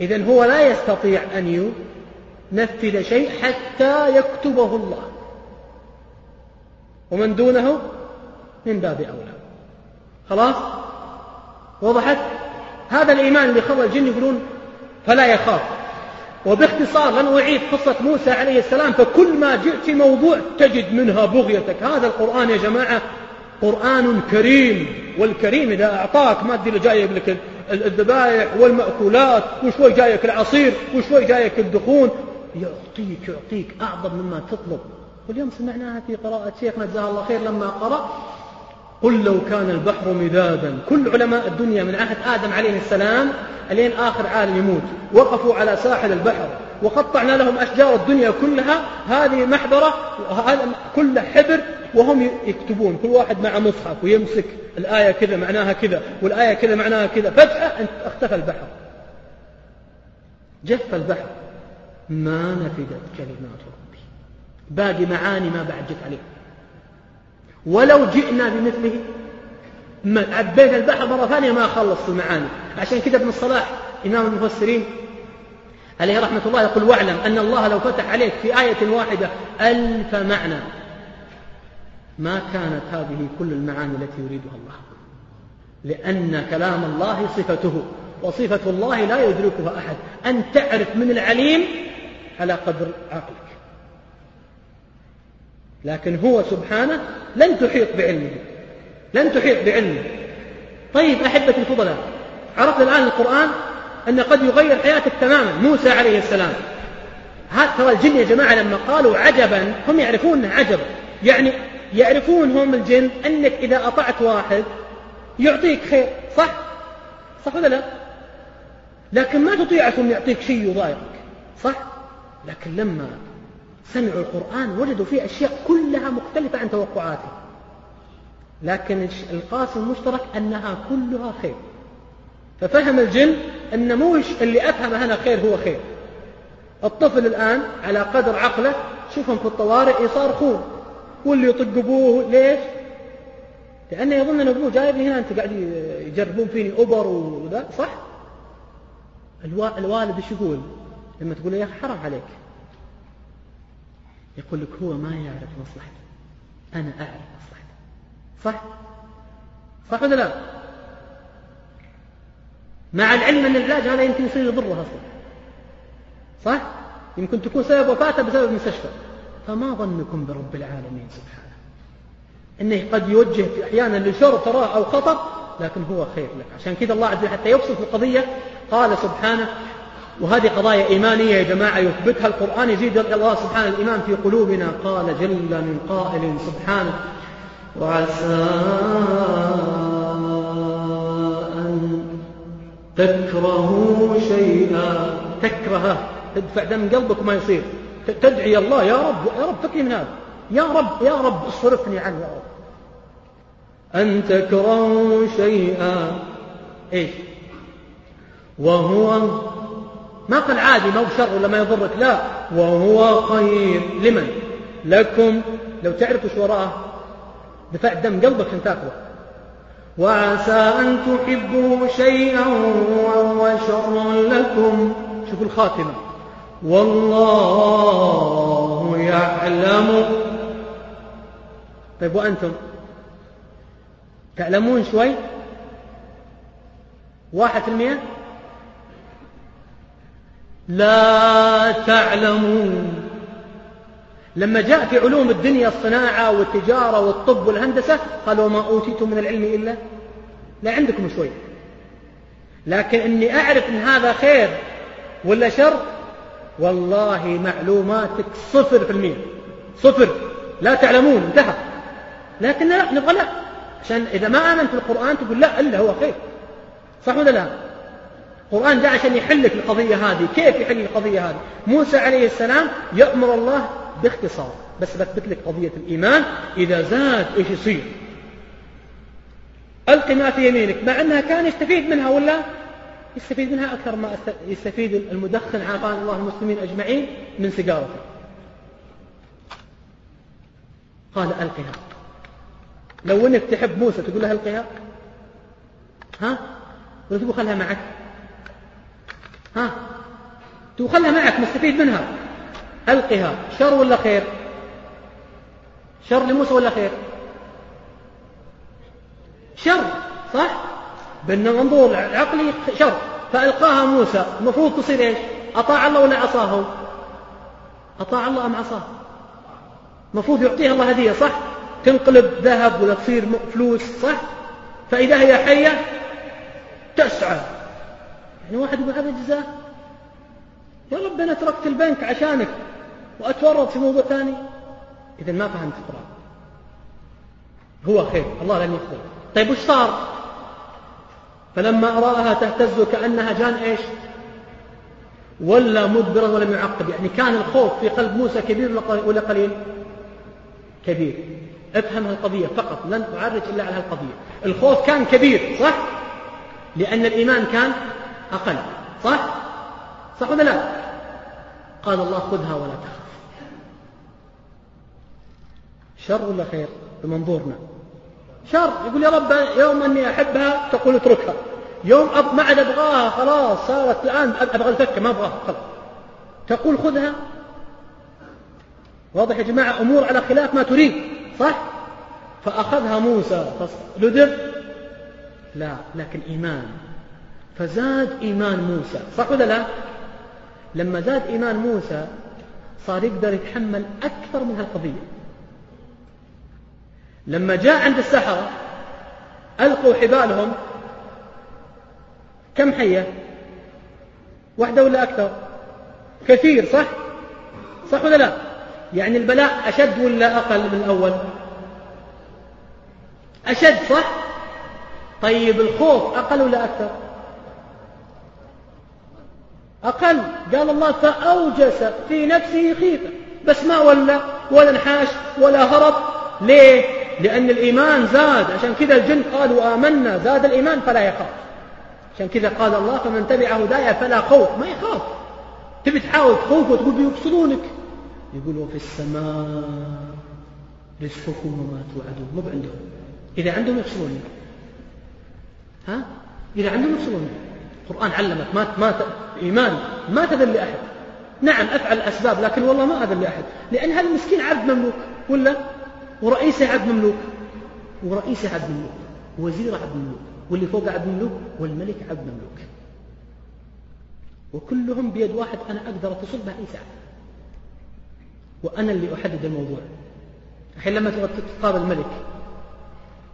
إذا هو لا يستطيع أن ينفذ شيء حتى يكتبه الله. ومن دونه؟ من باب أولى. خلاص؟ وضحت؟ هذا الإيمان اللي خضى الجن يقولون فلا يخاف. وباختصار لن أعيد قصة موسى عليه السلام فكل ما جئت موضوع تجد منها بغيتك. هذا القرآن يا جماعة قرآن كريم والكريم إذا أعطاك ما تدري جايب لك الذبائح والمأكولات وشوي جايك العصير وشوي جايك الدخون يعطيك يعطيك أعظم مما تطلب. واليوم سمعناها في قراءة شيخنا جزاه الله خير لما قرأ قل لو كان البحر مدادا. كل علماء الدنيا من عهد آدم عليه السلام الين آخر عالم يموت. وقفوا على ساحل البحر. وقطعنا لهم أشجار الدنيا كلها. هذه محبرة كله حبر وهم يكتبون. كل واحد مع مصحف ويمسك. الآية كذا معناها كذا والآية كذا معناها كذا. فجأة اختفى البحر. جف البحر. ما نفدت كلمات ربي. باقي معاني ما بعد جت عليه. ولو جئنا بمثله. عبينا البحر مرة ثانية ما خلص المعاني. عشان كذا ابن الصلاح إمام المفسرين عليه رحمة الله يقول واعلم أن الله لو فتح عليك في آية واحدة ألف معنى ما كانت هذه كل المعاني التي يريدها الله. لأن كلام الله صفته وصفة الله لا يدركها أحد. أن تعرف من العليم على قدر عقلك. لكن هو سبحانه لن تحيط بعلمه. لن تحيط بعلمه. طيب أحبتي الفضلاء عرفنا الآن القرآن أن قد يغير حياتك تماما موسى عليه السلام. هذا ترى الجن يا جماعة لما قالوا عجبا هم يعرفون أنه عجب. يعني يعرفون هم الجن أنك إذا أطعت واحد يعطيك خير. صح؟ صح ولا لا؟ لكن ما تطيع ثم يعطيك شيء يضايقك. صح؟ لكن لما سمعوا القرآن وجدوا فيه أشياء كلها مختلفة عن توقعاتهم لكن القاسم المشترك أنها كلها خير ففهم الجن أن مو اللي أفهم أنا خير هو خير الطفل الآن على قدر عقله شوفهم في الطوارئ يصارخون واللي يطق أبوه ليش؟ لأنه يظن أن أبوه جايبني هنا أنت قاعد يجربون فيني أوبر وذا صح؟ الوالد إيش يقول؟ لما تقول يا أخي حرام عليك يقول لك هو ما يعرف مصلحته أنا أعرف مصلحته صح؟ صح ولا لا؟ مع العلم أن العلاج هذا يمكن يصير يضره أصلا صح؟ يمكن تكون سبب وفاته بسبب المستشفى فما ظنكم برب العالمين سبحانه أنه قد يوجه أحيانا لشر تراه أو خطر لكن هو خير لك عشان كذا الله عز وجل حتى يوصف القضية قال سبحانه وهذه قضايا إيمانية يا جماعة يثبتها القرآن يزيد الله سبحانه الإيمان في قلوبنا. قال جل من قائل سبحانه. وعسى أن تكرهوا شيئا. تكرهه. تدفع دم قلبك ما يصير. تدعي الله يا رب يا رب فكني من هذا. يا رب يا رب اصرفني عنه يا رب. أن تكرهوا شيئا. إيش؟ وهو ما قال عادي ما هو شر ولا ما يضرك لا. وهو خير. لمن؟ لكم. لو تعرف إيش وراءه دفع دم قلبك عشان تاكله. وعسى أن تحبوا شيئا وهو شر لكم. شوفوا الخاتمة. والله يعلم. طيب وأنتم؟ تعلمون شوي؟ واحد في المئة؟ لا تعلمون. لما جاء في علوم الدنيا الصناعة والتجارة والطب والهندسة قال وما أوتيتم من العلم إلا لا عندكم شوي. لكن أني أعرف أن هذا خير ولا شر والله معلوماتك صفر في المئة صفر. لا تعلمون. انتهى. لكن لا نبغى لا. عشان إذا ما آمنت بالقرآن تقول لا إلا هو خير. صح ولا لا؟ القرآن جاء عشان يحل لك القضية هذه. كيف يحل القضية هذه؟ موسى عليه السلام يأمر الله باختصار. بس بثبت لك قضية الإيمان. إذا زاد إيش يصير؟ ألق ما في يمينك. مع أنها كان يستفيد منها ولا؟ يستفيد منها أكثر ما يستفيد المدخن عافانا الله المسلمين أجمعين من سيجارته. قال ألقها. لو أنك تحب موسى تقول له ألقها. ها؟ ولا تقول خلها معك؟ ها؟ تقول خلها معك مستفيد منها. ألقها. شر ولا خير؟ شر لموسى ولا خير؟ شر صح؟ بالمنظور العقلي شر. فألقاها موسى. المفروض تصير إيش؟ أطاع الله ولا عصاه؟ أطاع الله أم عصاه؟ المفروض يعطيها الله هدية صح؟ تنقلب ذهب ولا تصير فلوس صح؟ فإذا هي حية تسعى. يعني واحد يقول هذا جزاء. يا رب أنا تركت البنك عشانك وأتورط في موضوع ثاني. إذا ما فهمت القرآن. هو خير. الله لن يخبر طيب وش صار؟ فلما أراها تهتز كأنها جان إيش؟ ولا مدبرا ولم يعقب يعني كان الخوف في قلب موسى كبير ولا قليل؟ كبير. افهم هالقضية فقط. لن أعرج إلا على هالقضية. الخوف كان كبير صح؟ لأن الإيمان كان أقل. صح؟ صح ولا لا؟ قال الله خذها ولا تخف. شر ولا خير؟ بمنظورنا. شر. يقول يا رب يوم أني أحبها تقول اتركها. يوم أب ما عاد أبغاها خلاص صارت الآن أبغى الفكة ما أبغاها خلاص. تقول خذها. واضح يا جماعة أمور على خلاف ما تريد. صح؟ فأخذها موسى. لدر لا لكن إيمان. فزاد إيمان موسى. صح ولا لا؟ لما زاد إيمان موسى صار يقدر يتحمل أكثر من هالقضية. لما جاء عند السحرة ألقوا حبالهم. كم حية؟ واحدة ولا أكثر؟ كثير صح؟ صح ولا لا؟ يعني البلاء أشد ولا أقل من الأول؟ أشد صح؟ طيب الخوف أقل ولا أكثر؟ أقل. قال الله فأوجس في نفسه خيفة. بس ما ولا ولا انحاش ولا هرب. ليه؟ لأن الإيمان زاد. عشان كذا الجن قالوا آمنا زاد الإيمان فلا يخاف. عشان كذا قال الله فمن تبع هدايا فلا خوف. ما يخاف. تبي تحاول تخوف وتقول بيقصدونك يقول وفي السماء رزقكم وما توعدون. مو عندهم إذا عندهم يفصلون ها؟ إذا عندهم يفصلون القرآن علمك ما ما إيمان ما تذل لأحد. نعم أفعل الأسباب لكن والله ما أذل لأحد. لأن هذا المسكين عبد مملوك ولا؟ ورئيسه عبد مملوك. ورئيسه عبد مملوك وزير عبد مملوك واللي فوق عبد مملوك والملك عبد مملوك. وكلهم بيد واحد أنا أقدر أتصل به أي ساعة. وأنا اللي أحدد الموضوع. الحين لما تبغى تقابل الملك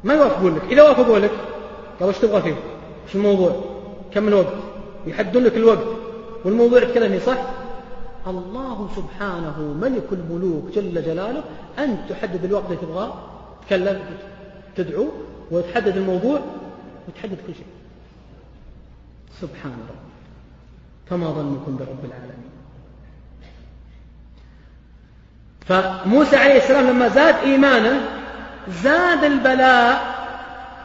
ما يوافقون لك. إذا وافقوا لك قالوا إيش تبغى فيه؟ إيش الموضوع؟ كم الوقت يحدون لك الوقت. والموضوع تكلمني صح؟ الله سبحانه ملك الملوك جل جلاله. أنت تحدد الوقت اللي تبغاه تكلم تدعو وتحدد الموضوع وتحدد كل شيء. سبحان ربي. فما ظنكم برب العالمين. فموسى عليه السلام لما زاد إيمانه زاد البلاء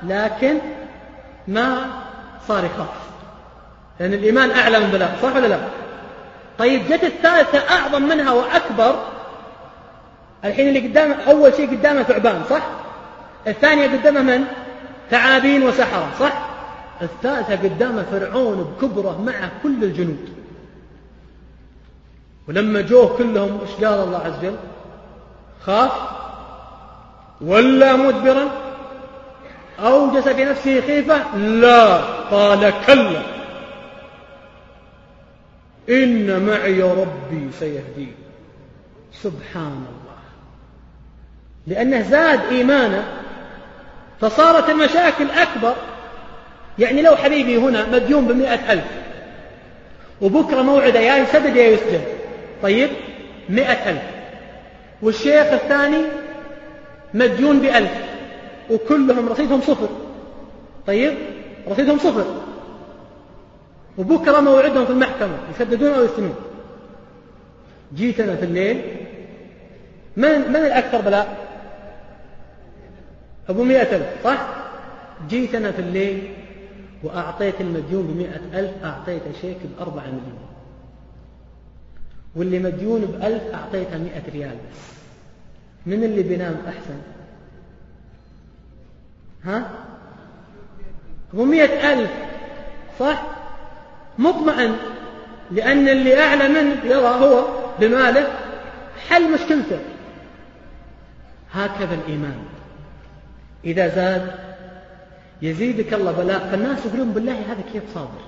لكن ما صار يخاف لأن الإيمان أعلى من البلاء صح ولا لا؟ طيب جت الثالثة أعظم منها وأكبر الحين اللي قدام أول شيء قدامه ثعبان صح؟ الثانية قدامه من؟ ثعابين وسحرة صح؟ الثالثة قدامه فرعون بكبره مع كل الجنود. ولما جوه كلهم إيش قال الله عز وجل؟ خاف ولا مدبرا؟ أوجس في نفسه خيفة؟ لا قال كلا. إن معي ربي سيهدين سبحان الله. لأنه زاد إيمانه فصارت المشاكل أكبر. يعني لو حبيبي هنا مديون بمئة ألف وبكرة موعده يا يسدد يا يسجن طيب مئة ألف. والشيخ الثاني مديون بألف وكلهم رصيدهم صفر. طيب رصيدهم صفر. وبكرة موعدهم في المحكمة يسددون أو يستمون جيتنا في الليل من من الأكثر بلاء؟ أبو مئة ألف صح؟ جيتنا في الليل وأعطيت المديون بمئة ألف أعطيته شيك بأربعة مليون. واللي مديون بألف أعطيته مئة ريال. بس من اللي بينام أحسن؟ ها؟ هو مئة ألف صح؟ مطمئن لأن اللي أعلى منه يرى هو بماله حل مشكلته. هكذا الإيمان. إذا زاد يزيدك الله بلاء. فالناس يقولون بالله هذا كيف صابر؟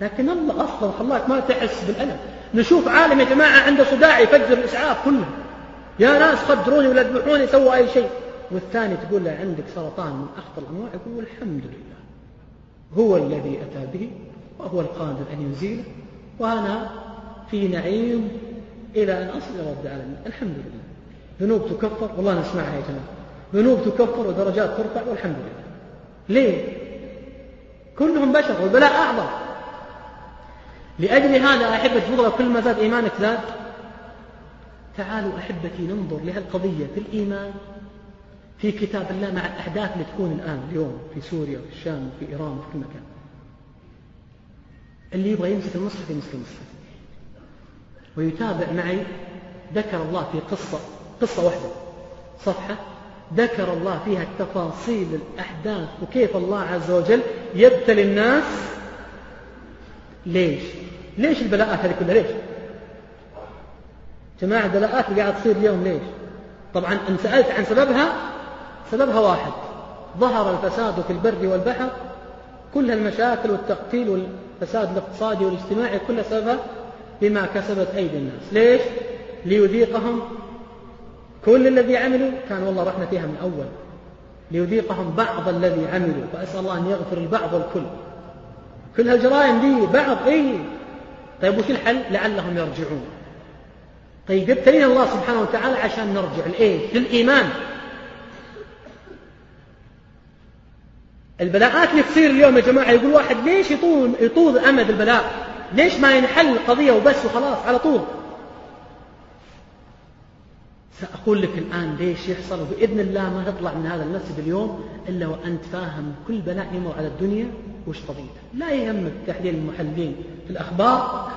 لكن الله أصلا خلاك ما تحس بالألم. نشوف عالم يا جماعة عنده صداع يفجر الإسعاف كله. يا ناس خدروني ولا ذبحوني سووا أي شيء. والثاني تقول له عندك سرطان من أخطر الأنواع يقول الحمد لله. هو الذي أتى به وهو القادر أن يزيله وأنا في نعيم إلى أن أصل إلى رب العالمين. الحمد لله. ذنوب تكفر والله نسمعها يا جماعة. ذنوب تكفر ودرجات ترفع والحمد لله. ليه؟ كلهم بشر والبلاء أعظم. لأجل هذا أحبة فضل كل ما زاد إيمانك زاد. تعالوا أحبتي ننظر لهالقضية في الإيمان في كتاب الله مع الأحداث اللي تكون الآن اليوم في سوريا وفي الشام وفي إيران وفي كل مكان. اللي يبغى يمسك المصحف يمسك المصحف. ويتابع معي. ذكر الله في قصة قصة واحدة. صفحة. ذكر الله فيها تفاصيل الأحداث وكيف الله عز وجل يبتلي الناس. ليش؟ ليش البلاءات هذه كلها؟ ليش؟ جماعة البلاءات اللي قاعد تصير اليوم ليش؟ طبعا إن سألت عن سببها سببها واحد. ظهر الفساد في البر والبحر. كل المشاكل والتقتيل والفساد الاقتصادي والاجتماعي كل سببها بما كسبت أيدي الناس. ليش؟ ليذيقهم. كل الذي عملوا كان والله رحنا فيها من أول. ليذيقهم بعض الذي عملوا. فأسأل الله أن يغفر البعض والكل كل هالجرائم دي بعض إيه طيب وش الحل؟ لعلهم يرجعون. طيب ابتلينا الله سبحانه وتعالى عشان نرجع. لإيه للإيمان. البلاءات اللي تصير اليوم يا جماعة يقول واحد ليش يطول يطول أمد البلاء ليش ما ينحل القضية وبس وخلاص على طول؟ سأقول لك الآن ليش يحصل وبإذن الله ما تطلع من هذا المسجد اليوم إلا وأنت فاهم كل بلاء يمر على الدنيا وش قضيته. لا يهمك تحليل المحللين في الأخبار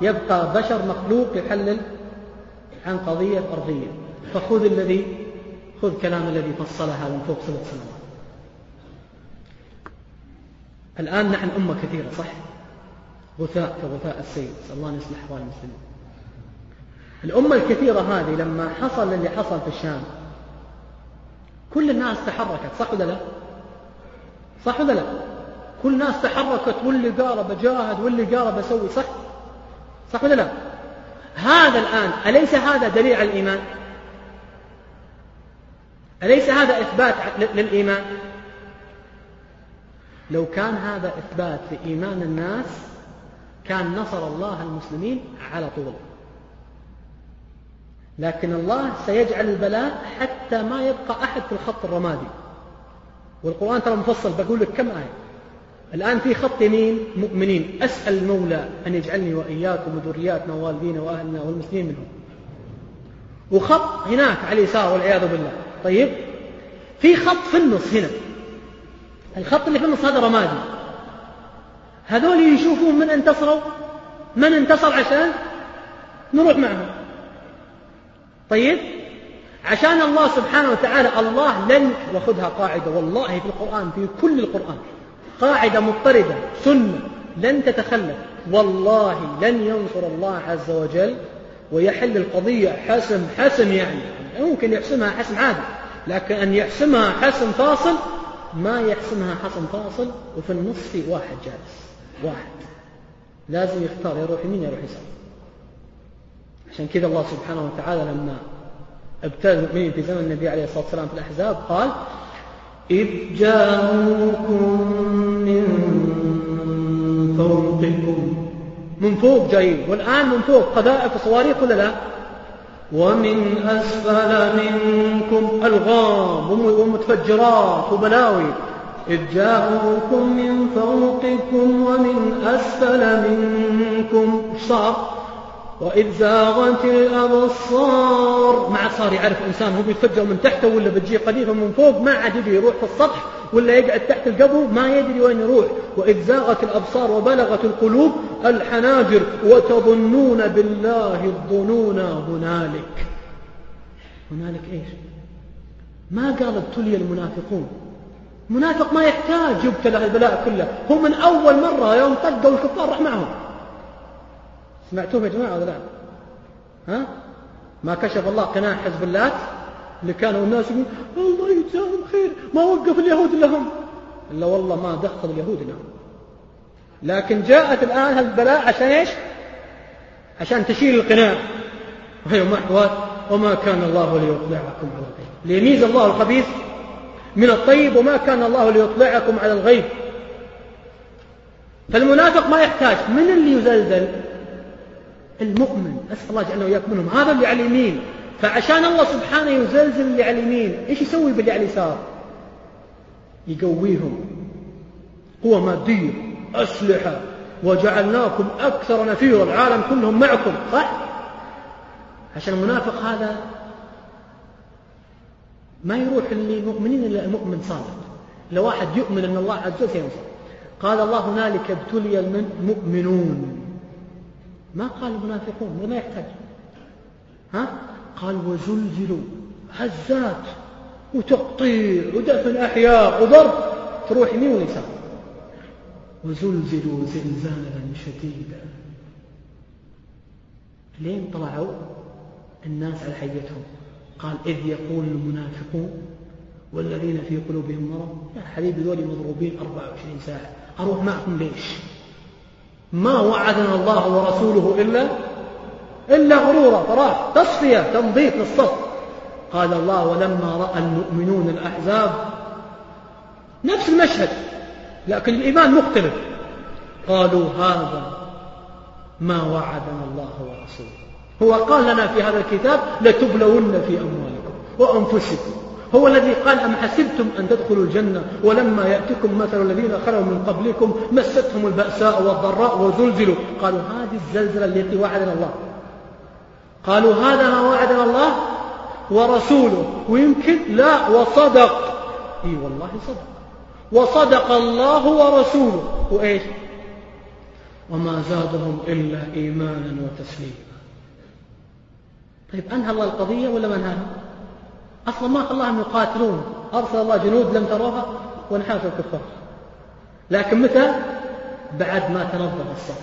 يبقى بشر مخلوق يحلل عن قضية أرضية. فخذ الذي خذ كلام الذي فصلها من فوق سبع سنوات. الآن نحن أمة كثيرة صح؟ غثاء كغثاء السيل. نسأل الله أن يصلح أحوال المسلمين. الأمة الكثيرة هذه لما حصل اللي حصل في الشام كل الناس تحركت صح ولا لا؟ صح ولا لا؟ كل الناس تحركت واللي قال بجاهد واللي قال بسوي صح؟ صح ولا لا؟ هذا الآن أليس هذا دليل على الإيمان؟ أليس هذا إثبات للإيمان؟ لو كان هذا إثبات لإيمان الناس كان نصر الله المسلمين على طول. لكن الله سيجعل البلاء حتى ما يبقى أحد في الخط الرمادي. والقرآن ترى مفصل بقول لك كم آية؟ الآن في خط يمين مؤمنين. أسأل المولى أن يجعلني وإياكم وذرياتنا ووالدينا وأهلنا والمسلمين منهم. وخط هناك على اليسار والعياذ بالله. طيب؟ في خط في النص هنا. الخط اللي في النص هذا رمادي. هذول يشوفون من انتصروا؟ من انتصر عشان نروح معهم. طيب؟ عشان الله سبحانه وتعالى الله لن وخذها قاعدة والله في القرآن في كل القرآن قاعدة مضطردة سنة لن تتخلف. والله لن ينصر الله عز وجل ويحل القضية حسم حسم يعني. ممكن يحسمها حسم عادي لكن أن يحسمها حسم فاصل ما يحسمها حسم فاصل وفي النص في واحد جالس. واحد. لازم يختار يروح يمين يروح يسار. عشان كذا الله سبحانه وتعالى لما ابتلى المؤمنين في زمن النبي عليه الصلاة والسلام في الأحزاب قال إذ جاءوكم من فوقكم. من فوق جايين. والآن من فوق قذائف وصواريخ ولا لا؟ ومن أسفل منكم ألغام ومتفجرات وبلاوي. إذ جاءوكم من فوقكم ومن أسفل منكم. صار؟ وإذ زاغت الأبصار. ما عاد صار يعرف إنسان هو بيتفجر من تحته ولا بتجي قذيفة من فوق ما عاد يدري يروح في السطح ولا يقعد تحت القبو ما يدري وين يروح. وإذ زاغت الأبصار وبلغت القلوب الحناجر وتظنون بالله الظنون هنالك. هنالك إيش؟ ما قال ابتلي المنافقون. منافق ما يحتاج يبتلى البلاء كله. هو من أول مرة يوم طقوا الكفار راح معهم. سمعتوه يا جماعة ولا لا؟ ها؟ ما كشف الله قناع حزب اللات اللي كانوا الناس يقول الله يجزاهم خير ما وقف اليهود لهم. إلا والله ما دخل اليهود لهم. لكن جاءت الآن هالبلاء عشان إيش؟ عشان تشيل القناع. وهي محوات وما كان الله ليطلعكم على الغيب. ليميز الله الخبيث من الطيب وما كان الله ليطلعكم على الغيب. فالمنافق ما يحتاج. من اللي يزلزل؟ المؤمن. أسأل الله جعلنا وإياكم منهم. هذا اللي على اليمين. فعشان الله سبحانه يزلزل اللي على اليمين إيش يسوي باللي على اليسار؟ يقويهم. قوة مادية. أسلحة وجعلناكم أكثر نفيرا العالم كلهم معكم صح؟ عشان المنافق هذا ما يروح للمؤمنين إلا المؤمن صادق. لو واحد يؤمن أن الله عز وجل سينصر قال الله هنالك ابتلي المؤمنون. ما قال المنافقون؟ ما يحتاج. ها؟ قال وزلزلوا. هزات وتقطيع ودفن أحياء وضرب. تروح يمين ويسار. وزلزلوا زلزالا شديدا. لين طلعوا الناس على حيتهم. قال إذ يقول المنافقون والذين في قلوبهم مرض يا حبيبي ذولي مضروبين 24 ساعة. أروح معكم ليش؟ ما وعدنا الله ورسوله إلا إلا غرورا. فراح تصفية تنظيف للصف. قال الله ولما رأى المؤمنون الأحزاب نفس المشهد. لكن الإيمان مختلف قالوا هذا ما وعدنا الله ورسوله. هو قال لنا في هذا الكتاب لتبلون في أموالكم وأنفسكم. هو الذي قال أم حسبتم أن تدخلوا الجنة ولما يأتكم مثل الذين خلوا من قبلكم مستهم البأساء والضراء وزلزلوا. قالوا هذه الزلزلة التي وعدنا الله. قالوا هذا ما وعدنا الله ورسوله. ويمكن لا وصدق. إي والله صدق. وصدق الله ورسوله. وإيش؟ وما زادهم إلا إيمانا وتسليما. طيب أنهى الله القضية ولا ما أنهاها؟ أصلا ما خلاهم يقاتلون. أرسل الله جنود لم تروها وانحاشوا الكفار. لكن متى؟ بعد ما تنظف الصف.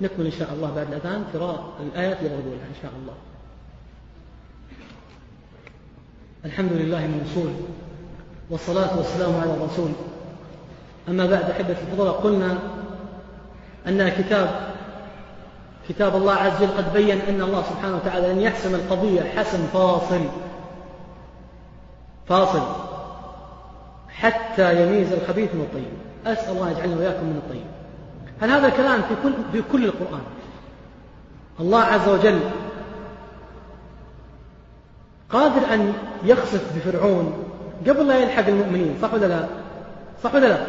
نكمل إن شاء الله بعد الأذان. قراءة الآيات اللي بقولها إن شاء الله. الحمد لله موصول. والصلاة والسلام على الرسول. أما بعد أحبة الفضلاء قلنا أن كتاب كتاب الله عز وجل قد بين أن الله سبحانه وتعالى أن يحسم القضية حسم فاصل. فاصل. حتى يميز الخبيث من الطيب. أسأل الله يجعلنا وإياكم من الطيب. هل هذا الكلام في كل في كل القرآن؟ الله عز وجل قادر أن يخسف بفرعون قبل لا يلحق المؤمنين صح ولا لا؟ صح ولا لا؟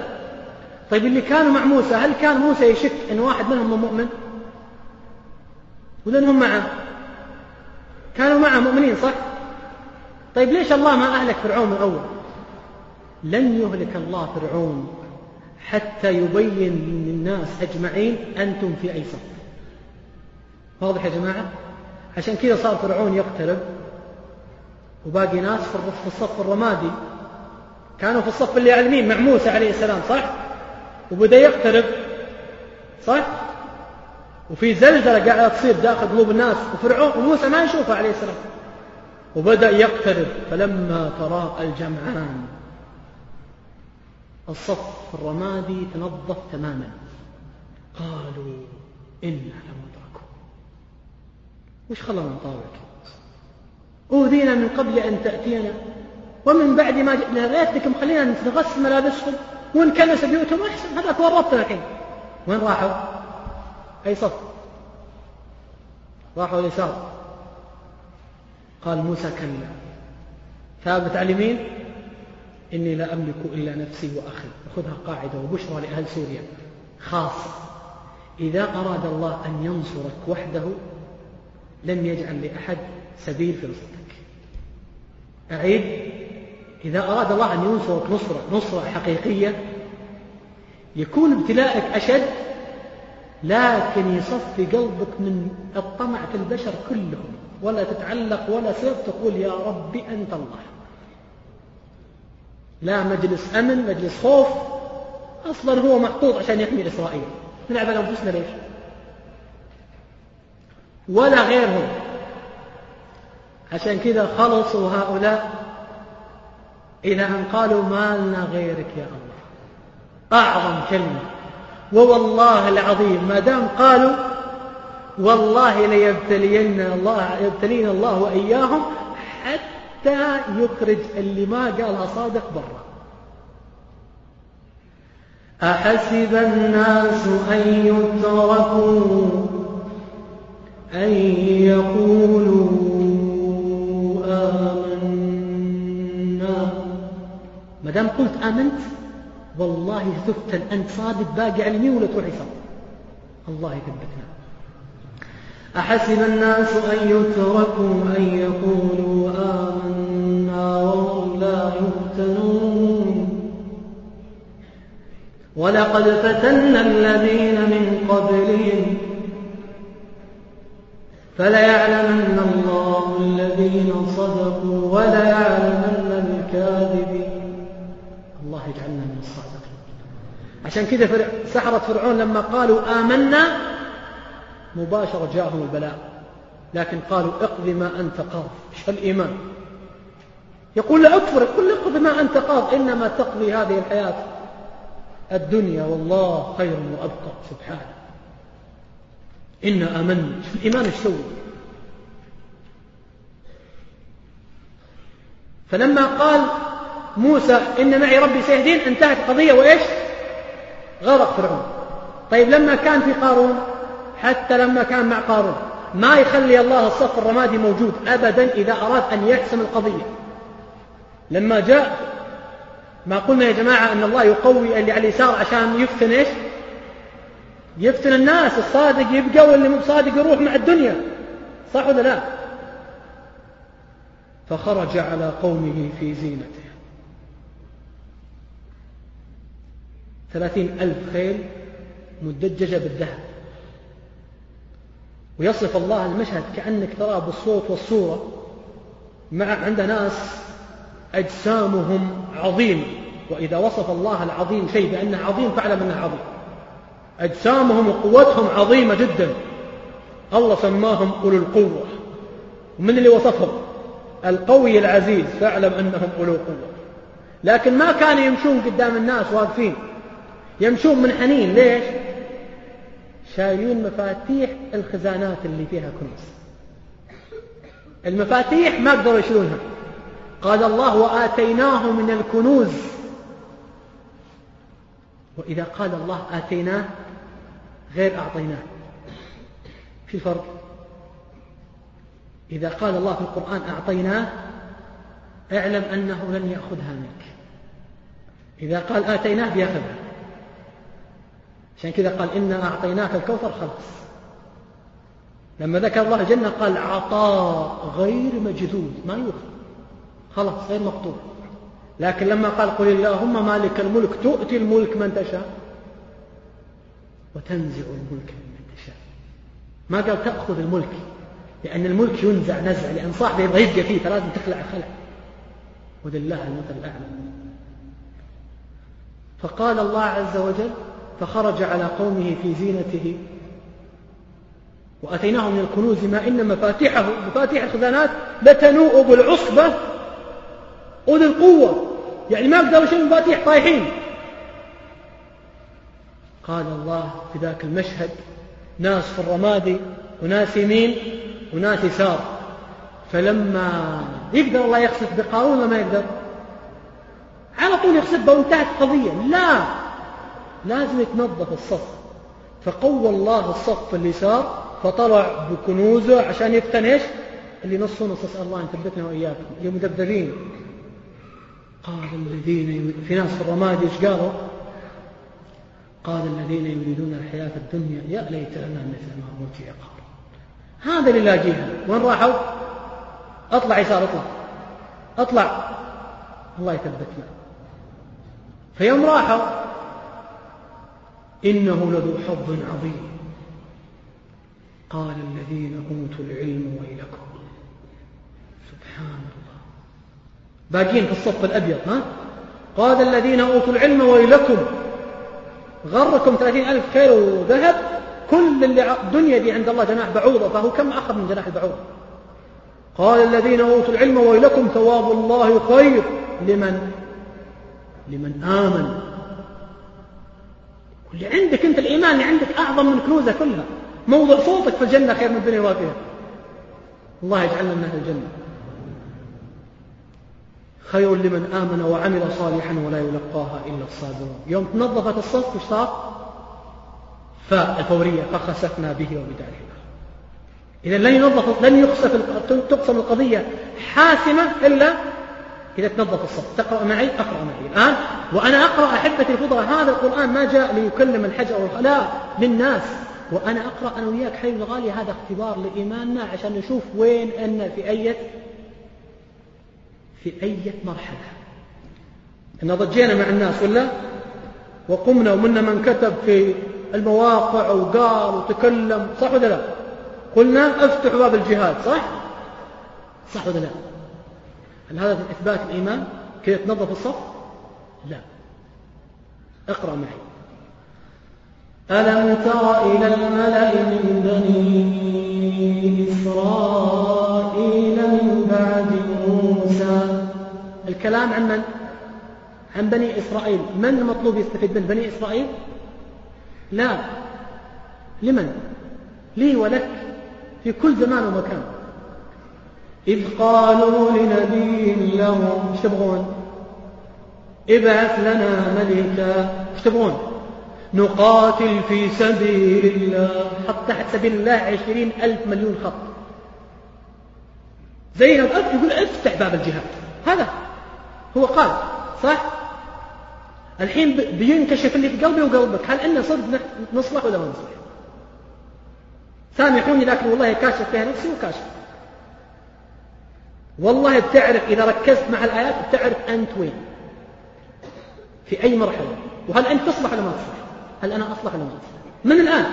طيب اللي كانوا مع موسى هل كان موسى يشك أن واحد منهم مؤمن؟ ولا أنهم معه؟ كانوا معه مؤمنين صح؟ طيب ليش الله ما أهلك فرعون من لن يهلك الله فرعون حتى يبين للناس أجمعين أنتم في أي صف. واضح يا جماعة؟ عشان كذا صار فرعون يقترب. وباقي ناس في الصف الرمادي. كانوا في الصف اللي على اليمين مع موسى عليه السلام صح؟ وبدأ يقترب صح؟ وفي زلزلة قاعدة تصير داخل قلوب الناس وفرعون وموسى ما يشوفها عليه السلام. وبدأ يقترب فلما تراءى الجمعان الصف الرمادي تنظف تماما. قالوا إنا لمدركون. وش خلانا نطاوع أوذينا من قبل أن تأتينا. ومن بعد ما جئنا ريتك مخلينا نغسل ملابسهم ونكنس بيوتهم أحسن. هذاك ورطنا الحين وين راحوا؟ أي صف؟ راحوا اليسار قال موسى كلا. ثابت على اليمين إني لا أملك إلا نفسي وأخي. خذها قاعدة وبشرى لأهل سوريا. خاصة إذا أراد الله أن ينصرك وحده لم يجعل لأحد سبيل في نصرتك أعيد. إذا أراد الله أن ينصرك نصرة نصرة حقيقية يكون ابتلاءك أشد لكن يصفي قلبك من الطمع في البشر كلهم. ولا تتعلق ولا سيف تقول يا ربي أنت الله. لا مجلس أمن مجلس خوف. أصلا هو محطوط عشان يحمي إسرائيل. نلعب على أنفسنا ليش؟ ولا غيرهم. عشان كذا خلصوا هؤلاء إلى أن قالوا ما لنا غيرك يا الله. أعظم كلمة. ووالله العظيم ما دام قالوا والله ليبتلين الله يبتلين الله وإياهم حتى يخرج اللي ما قالها صادق برا. أحسب الناس أن يتركوا أن يقولوا دام قلت آمنت والله تفتن أنت صادق باقي على ولا تروح يسار الله يثبتنا. أحسب الناس أن يتركوا أن يقولوا آمنا وهم لا يفتنون. ولقد فتنا الذين من قبلهم. فليعلمن الله الذين صدقوا وليعلمن الكاذبين الله يجعلنا من الصادقين عشان كذا سحرة فرعون لما قالوا آمنا مباشرة جاءهم البلاء. لكن قالوا اقض ما أنت قاض. إيش الإيمان؟ يقول لا أكفر يقول اقض ما أنت قاض. إنما تقضي هذه الحياة الدنيا والله خير وأبقى. سبحانه إنا آمنا. الإيمان؟ إيش فلما قال موسى إن معي ربي سيهدين انتهت القضية وإيش؟ غرق فرعون. طيب لما كان في قارون؟ حتى لما كان مع قارون. ما يخلي الله الصف الرمادي موجود أبدا إذا أراد أن يحسم القضية. لما جاء ما قلنا يا جماعة أن الله يقوي اللي على اليسار عشان يفتن إيش؟ يفتن الناس الصادق يبقى واللي مو صادق يروح مع الدنيا. صح ولا لا؟ فخرج على قومه في زينته. ثلاثين ألف خيل مدججة بالذهب. ويصف الله المشهد كأنك تراه بالصوت والصورة. مع عند ناس أجسامهم عظيم. وإذا وصف الله العظيم شيء بأنه عظيم فاعلم أنه عظيم. أجسامهم وقوتهم عظيمة جدا. الله سماهم أولو القوة. ومن اللي وصفهم؟ القوي العزيز فاعلم أنهم أولو قوة. لكن ما كانوا يمشون قدام الناس واقفين. يمشون من حنين ليش؟ شايلين مفاتيح الخزانات اللي فيها كنوز. المفاتيح ما قدروا يشيلونها. قال الله وآتيناه من الكنوز. وإذا قال الله آتيناه غير أعطيناه. في فرق؟ إذا قال الله في القرآن أعطيناه اعلم أنه لن يأخذها منك. إذا قال آتيناه بيأخذها. عشان كذا قال إنا أعطيناك الكوثر خلاص لما ذكر الله الجنة قال عطاء غير مجدود ما يؤخذ خلاص غير مقطوع. لكن لما قال قل اللهم مالك الملك تؤتي الملك من تشاء. وتنزع الملك من تشاء. ما قال تأخذ الملك لأن الملك ينزع نزع لأن صاحبه يبغى يبقى فيه فلازم تخلع خلع ولله المثل الأعلى. فقال الله عز وجل فخرج على قومه في زينته. وأتيناه من الكنوز ما إن مفاتيحه مفاتيح الخزانات لتنوء بالعصبة أولي القوة. يعني ما قدروا يشيلوا المفاتيح طايحين. قال الله في ذاك المشهد ناس في الرمادي وناس يمين وناس يسار. فلما يقدر الله يخسف بقارون ولا ما يقدر؟ على طول يخسف وانتهت القضية. لا. لازم يتنظف الصف. فقوى الله الصف اليسار فطلع بكنوزه عشان يفتن إيش؟ اللي نص نص اسال الله ان يثبتنا وإياكم. اللي مدبرين قال الذين في ناس في الرماد إيش قالوا؟ قال الذين يريدون الحياة الدنيا يا ليت لنا مثل ما أوتي قارون هذا اللي لاقيها وين راحوا؟ اطلع يسار اطلع. اطلع. الله يثبتنا. فيوم راحوا إنه لذو حظ عظيم. قال الذين أوتوا العلم ويلكم. سبحان الله. باقين في الصف الأبيض ها؟ قال الذين أوتوا العلم ويلكم. غركم ثلاثين ألف خير وذهب. كل اللي الدنيا دي عند الله جناح بعوضة فهو كم أخذ من جناح البعوضة؟ قال الذين أوتوا العلم ويلكم ثواب الله خير لمن؟ لمن آمن. واللي عندك أنت الإيمان اللي عندك أعظم من كنوزة كلها. موضع صوتك في الجنة خير من الدنيا وما فيها الله يجعلنا من أهل الجنة. خير لمن آمن وعمل صالحا ولا يلقاها إلا الصابرون. يوم نظفت الصف وش صار؟ فاء الفورية فخسفنا به وبداره. إذا لن ينظف لن يخسف تقسم القضية حاسمة إلا إذا تنظف الصف. تقرأ معي؟ أقرأ معي. الآن وأنا أقرأ أحبتي الفضلاء هذا القرآن ما جاء ليكلم الحجر لا للناس وأنا أقرأ أنا وياك حي الغالي هذا اختبار لإيماننا عشان نشوف وين أن في أي في أي مرحلة. إن ضجينا مع الناس ولا؟ وقمنا ومنا من كتب في المواقع وقال وتكلم. صح ولا لا؟ قلنا افتحوا باب الجهاد. صح؟ صح ولا لا؟ هل هذا إثبات الإيمان كي تنظف الصف؟ لا. اقرأ معي. ألم تر إلى الملأ من بني إسرائيل من بعد موسى؟ الكلام عن من؟ عن بني إسرائيل. من المطلوب يستفيد من بني إسرائيل؟ لا. لمن؟ لي ولك. في كل زمان ومكان. إذ قالوا لنبي لهم إيش تبغون؟ ابعث لنا ملكا إيش تبغون؟ نقاتل في سبيل الله حط تحت سبيل الله عشرين ألف مليون خط. زي الأب يقول افتح باب الجهاد. هذا هو قال صح؟ الحين بينكشف اللي في قلبي وقلبك هل أنا صدق نصلح ولا ما نصلح؟ سامحوني لكن والله كاشف فيها نفسي وكاشف. والله بتعرف إذا ركزت مع الآيات بتعرف أنت وين. في أي مرحلة. وهل أنت تصلح ولا ما تصلح؟ هل أنا أصلح ولا ما أصلح؟ من الآن.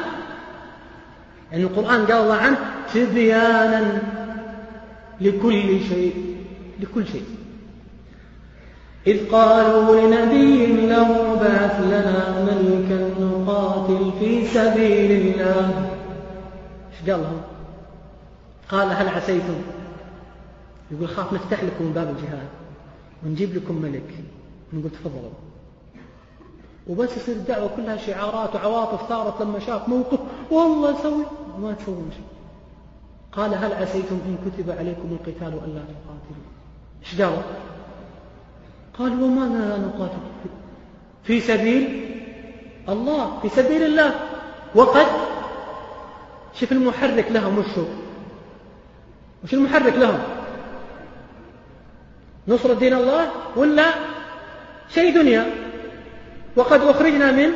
يعني القرآن قال الله عنه تبيانا لكل شيء. لكل شيء. إذ قالوا لنبي له بعث لنا ملكا نقاتل في سبيل الله. إيش قال لهم؟ قال هل عسيتم يقول خاف نفتح لكم من باب الجهاد ونجيب لكم ملك. نقول تفضلوا. وبس يصير الدعوة كلها شعارات وعواطف ثارت لما شاف موقف والله سوي ما تسوون شيء. قال هل عسيتم إن كتب عليكم القتال ألا تقاتلوا؟ إيش قالوا قال وماذا لا نقاتل. في سبيل الله في سبيل الله. وقد شوف المحرك لهم وشو؟ وش المحرك لهم؟ نصرة دين الله ولا شيء دنيا؟ وقد أخرجنا من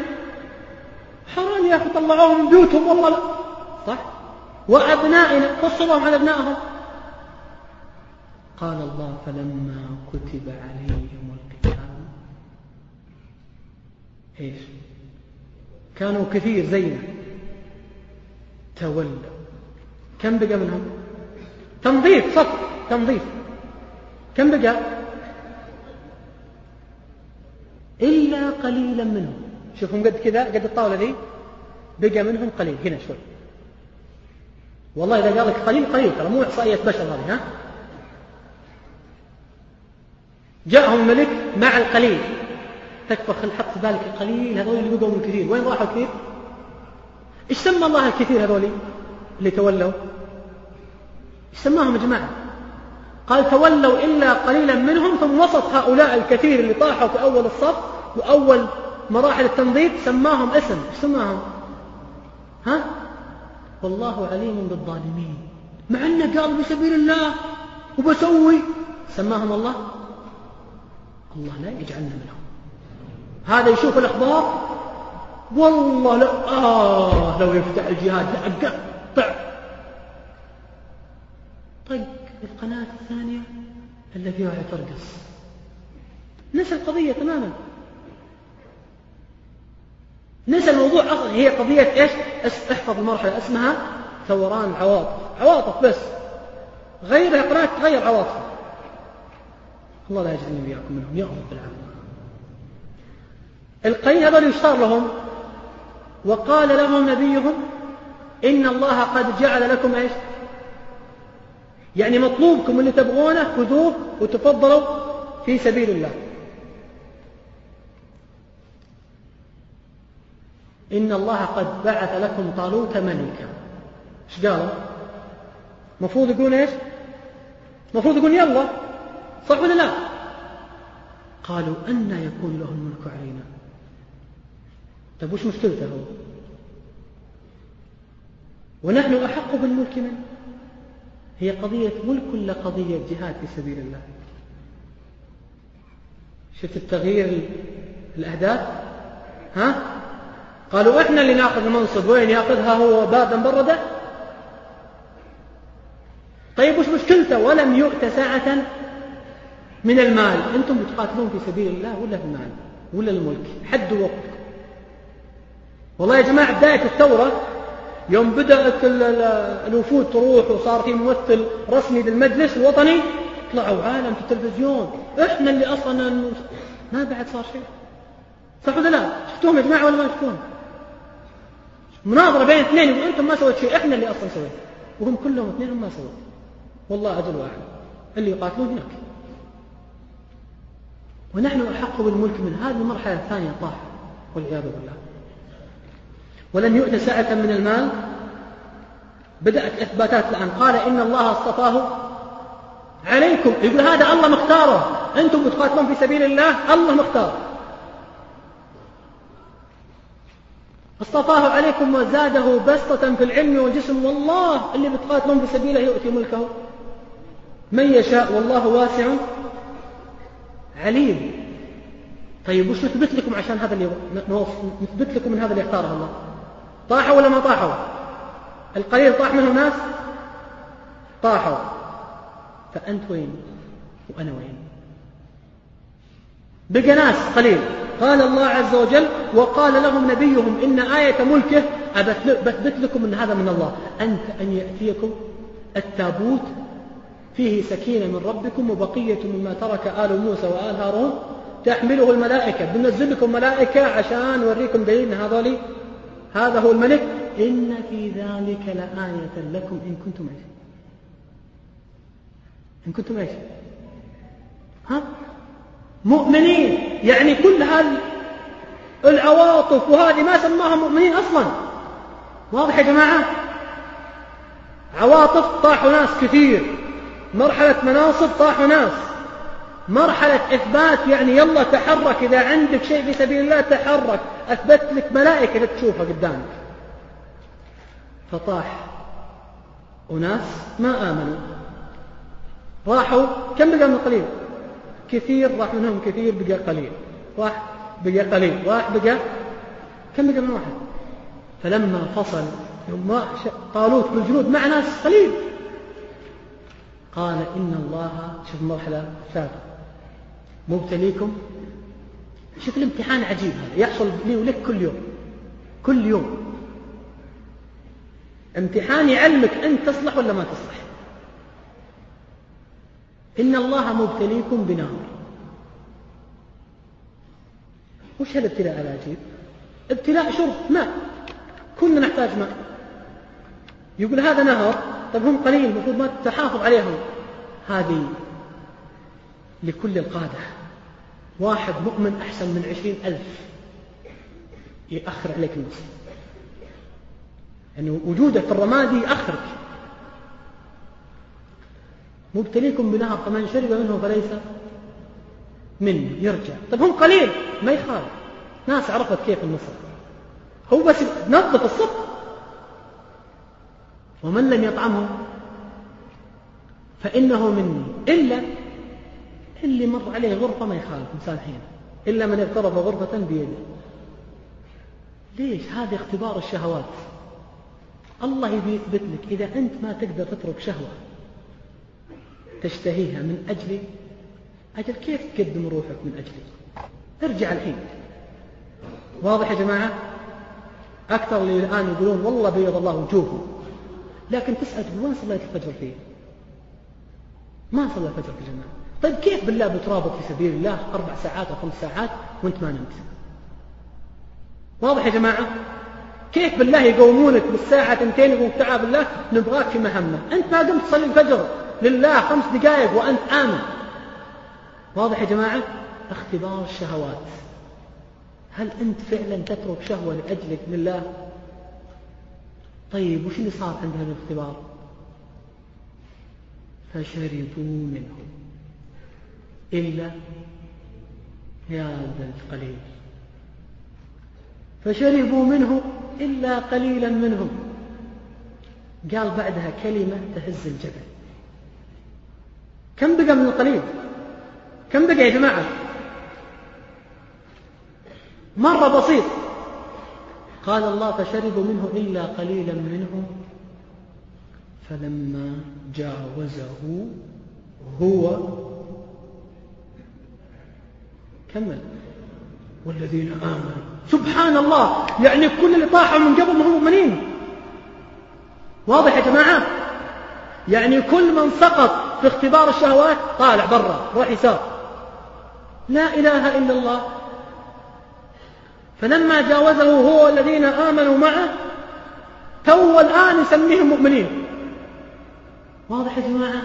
حرام يا أخي طلعوهم من بيوتهم والله لا. صح؟ وأبنائنا فصلهم على أبنائهم. قال الله فلما كتب عليهم القتال إيش؟ كانوا كثير زينا تولوا. كم بقى منهم؟ تنظيف صف تنظيف. كم بقى؟ إلا قليلا منهم. شوفهم قد كذا قد الطاولة ذي. بقى منهم قليل. هنا شوي. والله إذا قال لك قليل قليل. ترى مو إحصائية بشر هذه ها؟ جاءهم الملك مع القليل. تكفى حط في بالك القليل هذول اللي بقوا من كثير. وين راحوا كثير؟ إيش سمى الله الكثير هذول اللي تولوا؟ إيش سماهم يا جماعة؟ قال تولوا إلا قليلا منهم ثم وسط هؤلاء الكثير اللي طاحوا في أول الصف وأول مراحل التنظيف سماهم اسم. سماهم؟ ها؟ والله عليم بالظالمين. مع إنه قال بسبيل الله وبسوي. سماهم الله؟ الله لا يجعلنا منهم. هذا يشوف الأخبار. والله لو آه لو يفتح الجهاد لا قطع طق القناة الثانية اللي فيها ترقص نسى القضية تماما. نسى الموضوع أصلا هي قضية إيش؟ احفظ المرحلة اسمها ثوران العواطف عواطف بس. غير قناة تغير عواطف. الله لا يجعلني وإياكم منهم يا رب العالمين. القين هذول يشار لهم؟ وقال لهم نبيهم إن الله قد جعل لكم إيش؟ يعني مطلوبكم اللي تبغونه خذوه وتفضلوا في سبيل الله إن الله قد بعث لكم طالوت ملكا إيش قالوا؟ المفروض يقول إيش؟ المفروض يقول يلا صح ولا لا؟ قالوا أن يكون له الملك علينا طيب وش مشكلته هو ونحن أحق بالملك منه هي قضية ملك ولا قضية جهاد في سبيل الله؟ شفت التغيير الأهداف؟ ها؟ قالوا إحنا اللي نأخذ المنصب وين يأخذها هو باردا بردا طيب وش مشكلته؟ ولم يؤت ساعة من المال. أنتم بتقاتلون في سبيل الله ولا في المال؟ ولا الملك؟ حدوا وقتكم. والله يا جماعة بداية الثورة يوم بدأت الوفود تروح وصار في ممثل رسمي للمجلس الوطني طلعوا عالم في التلفزيون. إحنا اللي أصلا ما بعد صار شيء. صح ولا لا؟ شفتوهم يا جماعة ولا ما شفتوهم؟ مناظرة بين اثنين وأنتم ما سويت شيء إحنا اللي أصلا سوينا. وهم كلهم اثنين ما سووا. والله أجل واحد اللي يقاتلون هناك. ونحن أحق بالملك من هذه المرحلة الثانية طاح والعياذ بالله. ولم يؤت سعة من المال بدأت إثباتات الآن. قال إن الله اصطفاه عليكم. يقول هذا الله مختاره. أنتم بتقاتلون في سبيل الله الله مختار. اصطفاه عليكم وزاده بسطة في العلم والجسم والله اللي بتقاتلون في سبيله يؤتي ملكه. من يشاء والله واسع عليم. طيب وش نثبت لكم عشان هذا اللي نثبت لكم من هذا اللي اختاره الله؟ طاحوا ولا ما طاحوا؟ القليل طاح منهم ناس؟ طاحوا. فأنت وين؟ وأنا وين؟ بقى ناس قليل. قال الله عز وجل وقال لهم نبيهم إن آية ملكه أبثبت لكم أن هذا من الله. أنت أن يأتيكم التابوت فيه سكينة من ربكم وبقية مما ترك آل موسى وآل هارون. تحمله الملائكة. بنزل لكم ملائكة عشان نوريكم دليل هذولي هذا هو الملك. إن في ذلك لآية لكم إن كنتم إيش إن كنتم إيش ها؟ مؤمنين. يعني كل هذه العواطف وهذه ما سماهم مؤمنين أصلا. واضح يا جماعة؟ عواطف طاحوا ناس كثير. مرحلة مناصب طاحوا ناس. مرحلة إثبات يعني يلا تحرك إذا عندك شيء في سبيل الله تحرك. أثبت لك ملائكة تشوفها قدامك. فطاح أناس ما آمنوا. راحوا كم بقى من قليل؟ كثير راح منهم كثير بقى قليل. راح بقى قليل. راح بقى كم بقى من واحد؟ فلما فصل يوم طالوت بالجنود مع ناس قليل. قال إن الله شوف المرحلة الثالثة مبتليكم شوف الامتحان عجيب هذا يحصل لي ولك كل يوم كل يوم. امتحان يعلمك أنت تصلح ولا ما تصلح. إن الله مبتليكم بنار. وش هالابتلاء العجيب ابتلاء شرب ماء. كلنا نحتاج ماء. يقول هذا نهر طيب هم قليل المفروض ما تحافظ عليهم. هذه لكل القادة. واحد مؤمن أحسن من عشرين ألف يأخر عليك النصر يعني وجودك في الرمادي يأخرك. مبتليكم بنهر فمن شرب منه فليس منه يرجع. طيب هم قليل ما يخالف. ناس عرفت كيف النصر. هو بس نظف الصف ومن لم يطعمه فإنه مني. إلا اللي مر عليه غرفة ما يخالف مسامحين إلا من اقترب غرفة بيده. ليش؟ هذا اختبار الشهوات. الله يبي يثبت لك إذا أنت ما تقدر تترك شهوة تشتهيها من أجلي أجل كيف تقدم روحك من أجلي ارجع الحين. واضح يا جماعة؟ أكثر اللي الآن يقولون والله بيض الله وجوههم. لكن تسأل وين صليت الفجر فيه؟ ما صلى الفجر في جماعة. طيب كيف بالله بترابط في سبيل الله أربع ساعات أو خمس ساعات وأنت ما نمت؟ واضح يا جماعة؟ كيف بالله يقومونك بالساعة تنتين يقول تعال بالله نبغاك في مهمة؟ أنت ما قمت تصلي الفجر لله خمس دقائق وأنت آمن. واضح يا جماعة؟ اختبار الشهوات. هل أنت فعلا تترك شهوة لأجلك لله؟ طيب وش اللي صار عند هذا الاختبار؟ فشربوا منه إلا يا ذا القليل. فشربوا منه إلا قليلا منهم. قال بعدها كلمة تهز الجبل. كم بقى من القليل؟ كم بقى يا جماعة؟ مرة بسيط. قال الله فشربوا منه إلا قليلا منهم. فلما جاوزه هو كمل والذين آمنوا. سبحان الله يعني كل اللي طاحوا من قبل هم مؤمنين. واضح يا جماعة؟ يعني كل من سقط في اختبار الشهوات طالع برا روح يسار. لا إله إلا الله. فلما جاوزه هو والذين آمنوا معه تو الآن يسميهم مؤمنين. واضح يا جماعة؟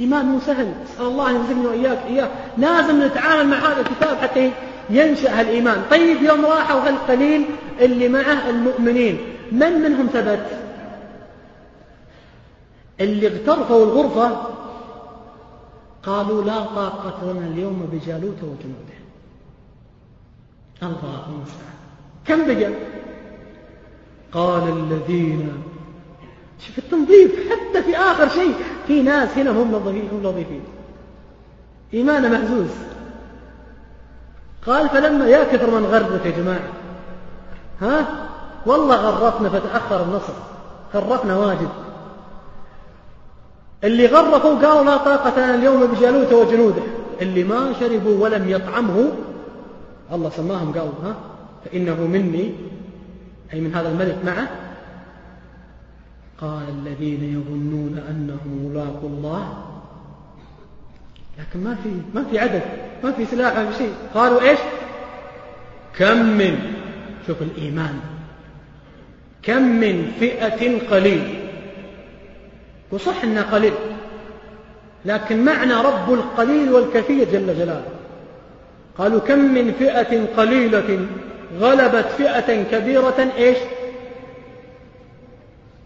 الإيمان مو سهل. أسأل الله يرزقنا وإياك إياه لازم نتعامل مع هذا الكتاب حتى ينشأ الإيمان طيب يوم راحوا هالقليل اللي معه المؤمنين من منهم ثبت؟ اللي اغترفوا الغرفة قالوا لا طاقة لنا اليوم بجالوت وجنوده. الله المستعان. كم بقى؟ قال الذين شوف التنظيف حتى في آخر شيء في ناس هنا هم نظيفين إيمانه مهزوز. قال فلما يا كثر من غرت يا جماعة. ها؟ والله غرفنا فتأخر النصر غرفنا واجد. اللي غرفوا قالوا لا طاقة لنا اليوم بجالوت وجنوده. اللي ما شربوا ولم يطعمه الله سماهم قالوا ها؟ فإنه مني أي من هذا الملك معه قال الذين يظنون أنهم ملاقوا الله. لكن ما في ما في عدد ما في سلاح ما في شيء. قالوا إيش؟ كم من شوف الإيمان. كم من فئة قليل. وصح إنها قليل. لكن معنى رب القليل والكثير جل جلاله. قالوا كم من فئة قليلة غلبت فئة كبيرة إيش؟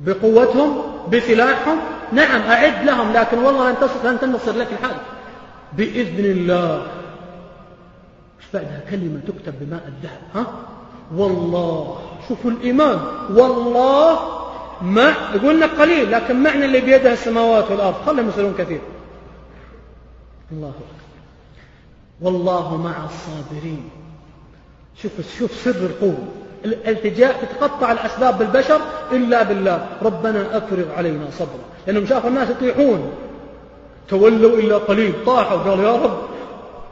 بقوتهم بسلاحهم. نعم أعد لهم لكن والله لن تصل لن تنتصر لك الحال. بإذن الله. بعدها؟ كلمة تكتب بماء الذهب ها؟ والله. شوفوا الإيمان. والله ما يقول لك قليل لكن معنى اللي بيدها السماوات والأرض. خلهم يصيرون كثير. الله أكبر. والله مع الصابرين. شوف شوف سر القوة. الالتجاء تتقطع الأسباب بالبشر إلا بالله. ربنا أفرغ علينا صبرا. لأنهم شافوا الناس يطيحون. تولوا إلا قليل. طاحوا. قالوا يا رب.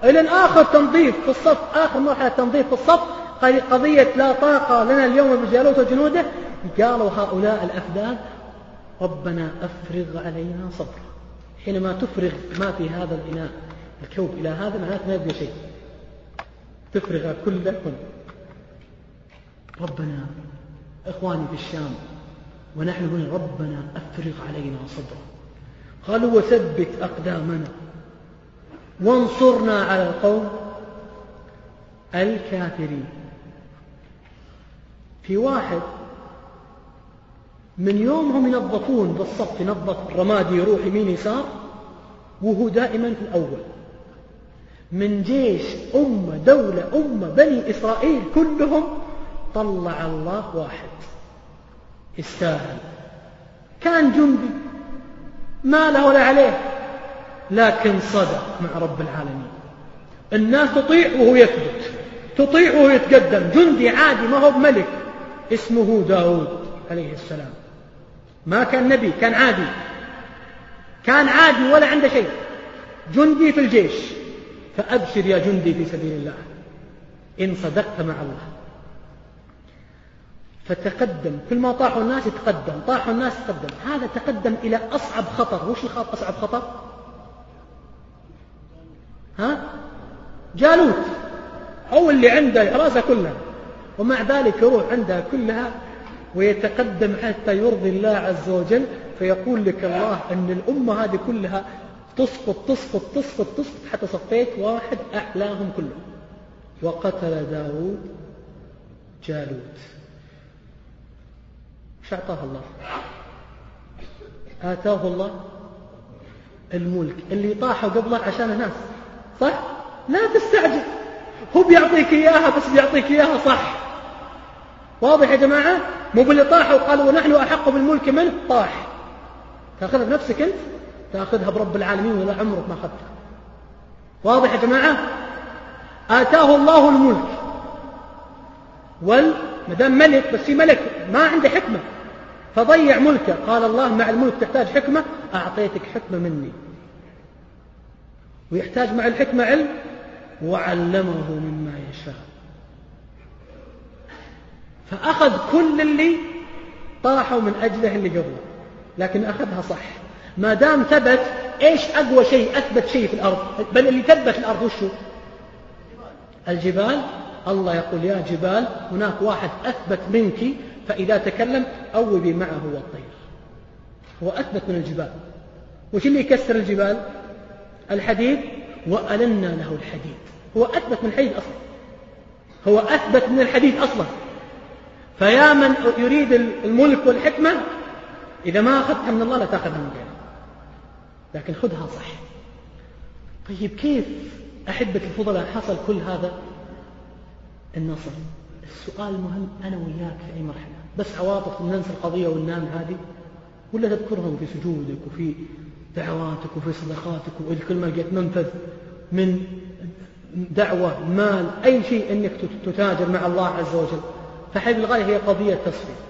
إلى آخر تنظيف في الصف. آخر مرحلة تنظيف في الصف. قضية لا طاقة لنا اليوم بجالوت وجنوده. قالوا هؤلاء الأفداد ربنا أفرغ علينا صبرا. حينما تفرغ ما في هذا الإناء الكوب إلى هذا معناته ما يبقى شيء. تفرغ كله ربنا إخواني في الشام ونحن نقول ربنا أفرغ علينا صبرا. قالوا وثبت أقدامنا. وانصرنا على القوم الكافرين. في واحد من يومهم ينظفون بالصف ينظف الرمادي يروح يمين يسار وهو دائما في الأول. من جيش أمة دولة أمة بني إسرائيل كلهم طلع الله واحد. يستاهل. كان جندي. ما له ولا عليه. لكن صدق مع رب العالمين. الناس تطيع وهو يثبت. تطيع وهو يتقدم. جندي عادي ما هو بملك. اسمه داود عليه السلام. ما كان نبي كان عادي. كان عادي ولا عنده شيء. جندي في الجيش. فأبشر يا جندي في سبيل الله. إن صدقت مع الله. فتقدم. كل ما طاحوا الناس يتقدم. طاحوا الناس يتقدم. هذا تقدم إلى أصعب خطر. وش الخط أصعب خطر؟ ها؟ جالوت. هو اللي عنده راسه كلها ومع ذلك يروح عندها كلها ويتقدم حتى يرضي الله عز وجل. فيقول لك الله أن الأمة هذه كلها تسقط تسقط تسقط تسقط حتى صفيت واحد أعلاهم كلهم. وقتل داود جالوت. إيش أعطاه الله. آتاه الله الملك اللي طاحوا قبله عشان الناس. صح؟ لا تستعجل. هو بيعطيك إياها بس بيعطيك إياها صح. واضح يا جماعة؟ مو باللي طاحوا وقالوا ونحن أحق بالملك منه طاح. تأخذها بنفسك أنت؟ تأخذها برب العالمين ولا عمرك ما أخذتها. واضح يا جماعة؟ آتاه الله الملك. وال مدام ملك بس في ملك ما عنده حكمة. فضيع ملكه. قال الله مع الملك تحتاج حكمة؟ أعطيتك حكمة مني. ويحتاج مع الحكمة علم؟ وعلمه مما يشاء. فأخذ كل اللي طاحوا من أجله اللي قبله لكن أخذها صح. ما دام ثبت إيش أقوى شيء؟ أثبت شيء في الأرض. بل اللي ثبت الأرض وشو؟ الجبال. الله يقول يا جبال هناك واحد أثبت منك فإذا تكلم أوبي معه الطير. هو أثبت من الجبال. وش اللي يكسر الجبال؟ الحديد. وألنا له الحديد. هو أثبت من الحديد أصلا. هو أثبت من الحديد أصلا. فيا من يريد الملك والحكمة إذا ما أخذتها من الله لا تأخذها من غيره. لكن خذها صح. طيب كيف أحبة الفضلاء حصل كل هذا؟ النصر. السؤال مهم أنا وياك في أي مرحلة. بس عواطف ننسى القضية وننام هذه؟ ولا تذكرهم في سجودك وفي دعواتك وفي صدقاتك ما لقيت منفذ من دعوة مال أي شيء أنك تتاجر مع الله عز وجل. فحب الغاية هي قضية تصفية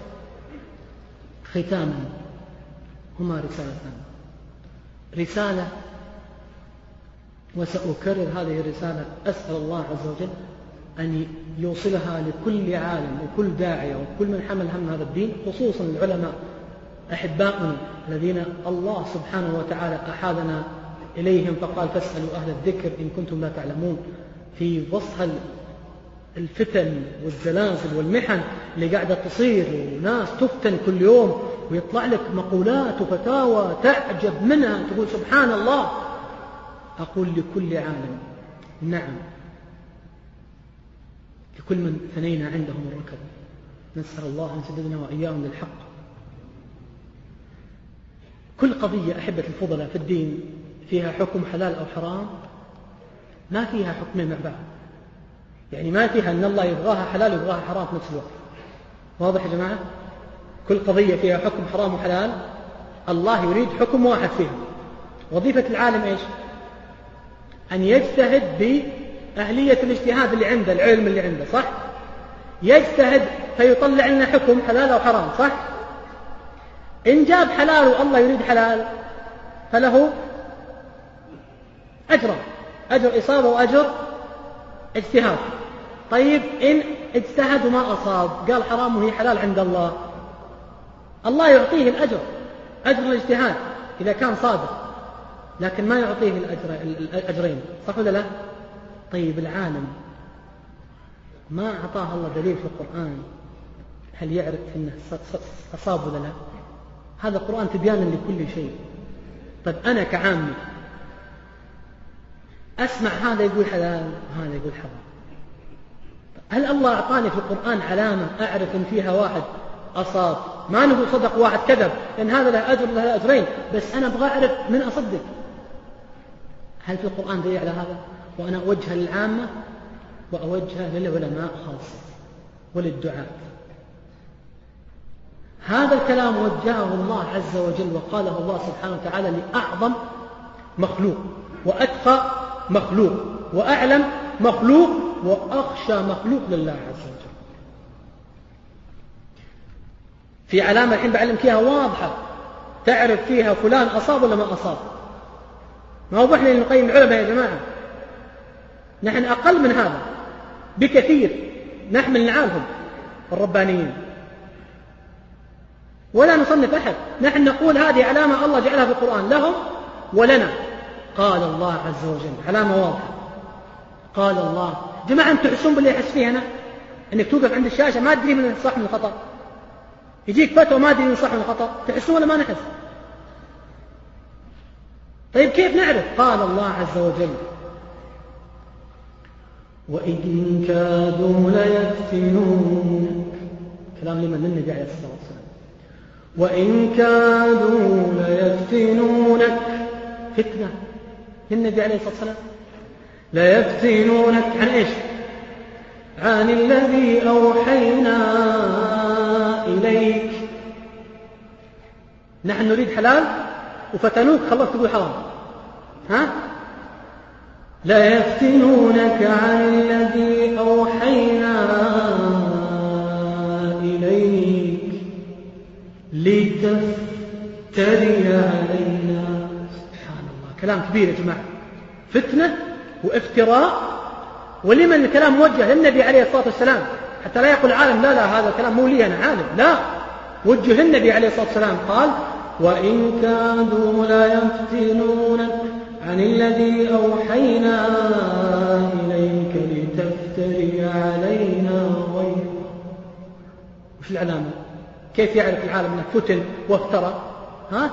ختاما. هما رسالتان رسالة وسأكرر هذه الرسالة. أسأل الله عز وجل أن يوصلها لكل عالم وكل داعية وكل من حمل هم هذا الدين خصوصا العلماء أحباؤنا الذين الله سبحانه وتعالى أحالنا إليهم فقال فاسألوا أهل الذكر إن كنتم لا تعلمون. في وصف الفتن والزلازل والمحن اللي قاعدة تصير وناس تفتن كل يوم ويطلع لك مقولات وفتاوى تعجب منها تقول سبحان الله. أقول لكل عالم نعم. لكل من ثنينا عندهم الركب. نسأل الله أن سددنا وإياهم للحق كل قضية أحبة الفضلاء في الدين فيها حكم حلال أو حرام ما فيها حكمين مع بعض يعني ما فيها أن الله يبغاها حلال ويبغاها حرام في نفس الوقت. واضح يا جماعة؟ كل قضية فيها حكم حرام وحلال الله يريد حكم واحد فيها. وظيفة العالم إيش؟ أن يجتهد بأهلية الاجتهاد اللي عنده العلم اللي عنده صح؟ يجتهد فيطلع لنا حكم حلال أو حرام صح؟ إن جاب حلال والله يريد حلال فله أجر أجر إصابة وأجر اجتهاد. طيب إن اجتهد وما أصاب قال حرام وهي حلال عند الله. الله يعطيه الأجر أجر الاجتهاد إذا كان صادق لكن ما يعطيه الأجر الأجرين صح ولا لا؟ طيب العالم ما أعطاه الله دليل في القرآن هل يعرف أنه أصاب ولا لا؟ هذا القرآن تبيانا لكل شيء. طيب أنا كعامي أسمع هذا يقول حلال وهذا يقول حرام. هل الله أعطاني في القرآن علامة أعرف أن فيها واحد أصاب؟ ما نقول صدق واحد كذب لأن هذا له أجر له أجرين بس أنا أبغى أعرف من أصدق. هل في القرآن دليل على هذا؟ وأنا أوجه للعامة وأوجه للعلماء خاصة وللدعاة. هذا الكلام وجهه الله عز وجل وقاله الله سبحانه وتعالى لأعظم مخلوق وأتقى مخلوق وأعلم مخلوق وأخشى مخلوق لله عز وجل. في علامة الحين بعلمك إياها واضحة. تعرف فيها فلان أصاب ولا ما أصاب؟ ما هو إحنا نقيم العلماء يا جماعة. نحن أقل من هذا. بكثير. نحمل نعالهم الربانيين. ولا نصنف أحد. نحن نقول هذه علامة الله جعلها في القرآن. لهم ولنا. قال الله عز وجل. علامة واضحة. قال الله. جماعة أنتم تحسون باللي يحس فيه أنا؟ أنك توقف عند الشاشة ما تدري من الصح من الخطأ. يجيك فتوى ما تدري من الصح من الخطأ. تحسون ولا ما نحس؟ طيب كيف نعرف؟ قال الله عز وجل. وإن كادوا ليفتنونك كلام لمن؟ للنبي عليه الصلاة والسلام. وإن كادوا ليفتنونك. فتنة. للنبي عليه الصلاة والسلام. ليفتنونك. عن إيش؟ عن الذي أوحينا إليك. نحن نريد حلال وفتنوك خلصت تقول حرام. ها؟ لا يفتنونك عن الذي أوحينا إليك لتفتري علينا. سبحان الله. كلام كبير يا جماعة. فتنة وافتراء. ولمن الكلام موجه للنبي عليه الصلاة والسلام. حتى لا يقول عالم لا لا هذا الكلام مو لي أنا عالم. لا. وجه النبي عليه الصلاة والسلام قال وإن كادوا ليفتنونك عن الذي أوحينا إليك لتفتري علينا غيره وش العلامة كيف يعرف العالم أنه فتن وافترى؟ ها؟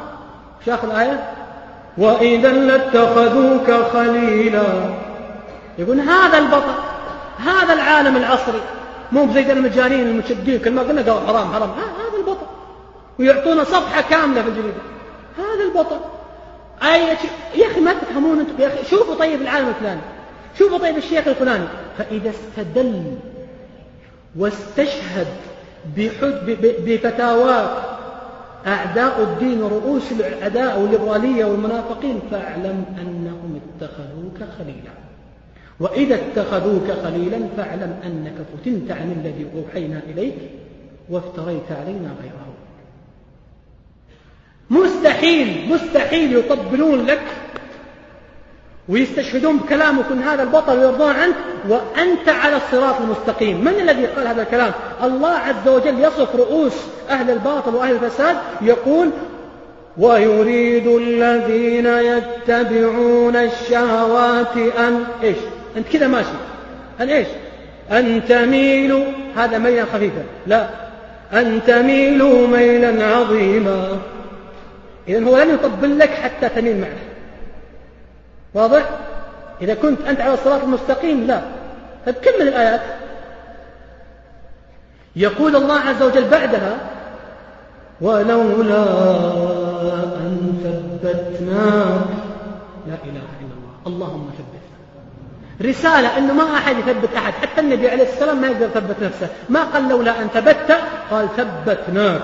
وش آخر الآية؟ وإذا لاتخذوك خليلا. يقول هذا البطل هذا العالم العصري. مو زي المجانين المشدين كل ما قلنا قالوا حرام حرام. هذا البطل. ويعطونا صفحة كاملة في الجريدة. هذا البطل. أي يا أخي ما تفهمون أنتم يا أخي شوفوا طيب العالم الفلاني. شوفوا طيب الشيخ الفلاني. فإذا استدل واستشهد بفتاوات أعداء الدين ورؤوس الأعداء والليبرالية والمنافقين فاعلم أنهم اتخذوك خليلا. وإذا اتخذوك خليلا فاعلم أنك فتنت عن الذي أوحينا إليك وافتريت علينا غيره. مستحيل مستحيل يطبلون لك ويستشهدون بكلامك إن هذا البطل ويرضون عنك وأنت على الصراط المستقيم، من الذي قال هذا الكلام؟ الله عز وجل يصف رؤوس أهل الباطل وأهل الفساد يقول: ويريد الذين يتبعون الشهوات ان إيش؟ أنت كذا ماشي أن إيش؟ أن تميلوا هذا ميلا خفيفا، لا أن تميلوا ميلا عظيما إذا هو لن يطبل لك حتى تميل معه. واضح؟ إذا كنت أنت على الصراط المستقيم لا. فكمل الآيات. يقول الله عز وجل بعدها ولولا أن ثبتناك لا إله إلا الله. اللهم ثبتنا رسالة أنه ما أحد يثبت أحد. حتى النبي عليه السلام ما يقدر يثبت نفسه. ما قال لولا أن ثبت قال ثبتناك.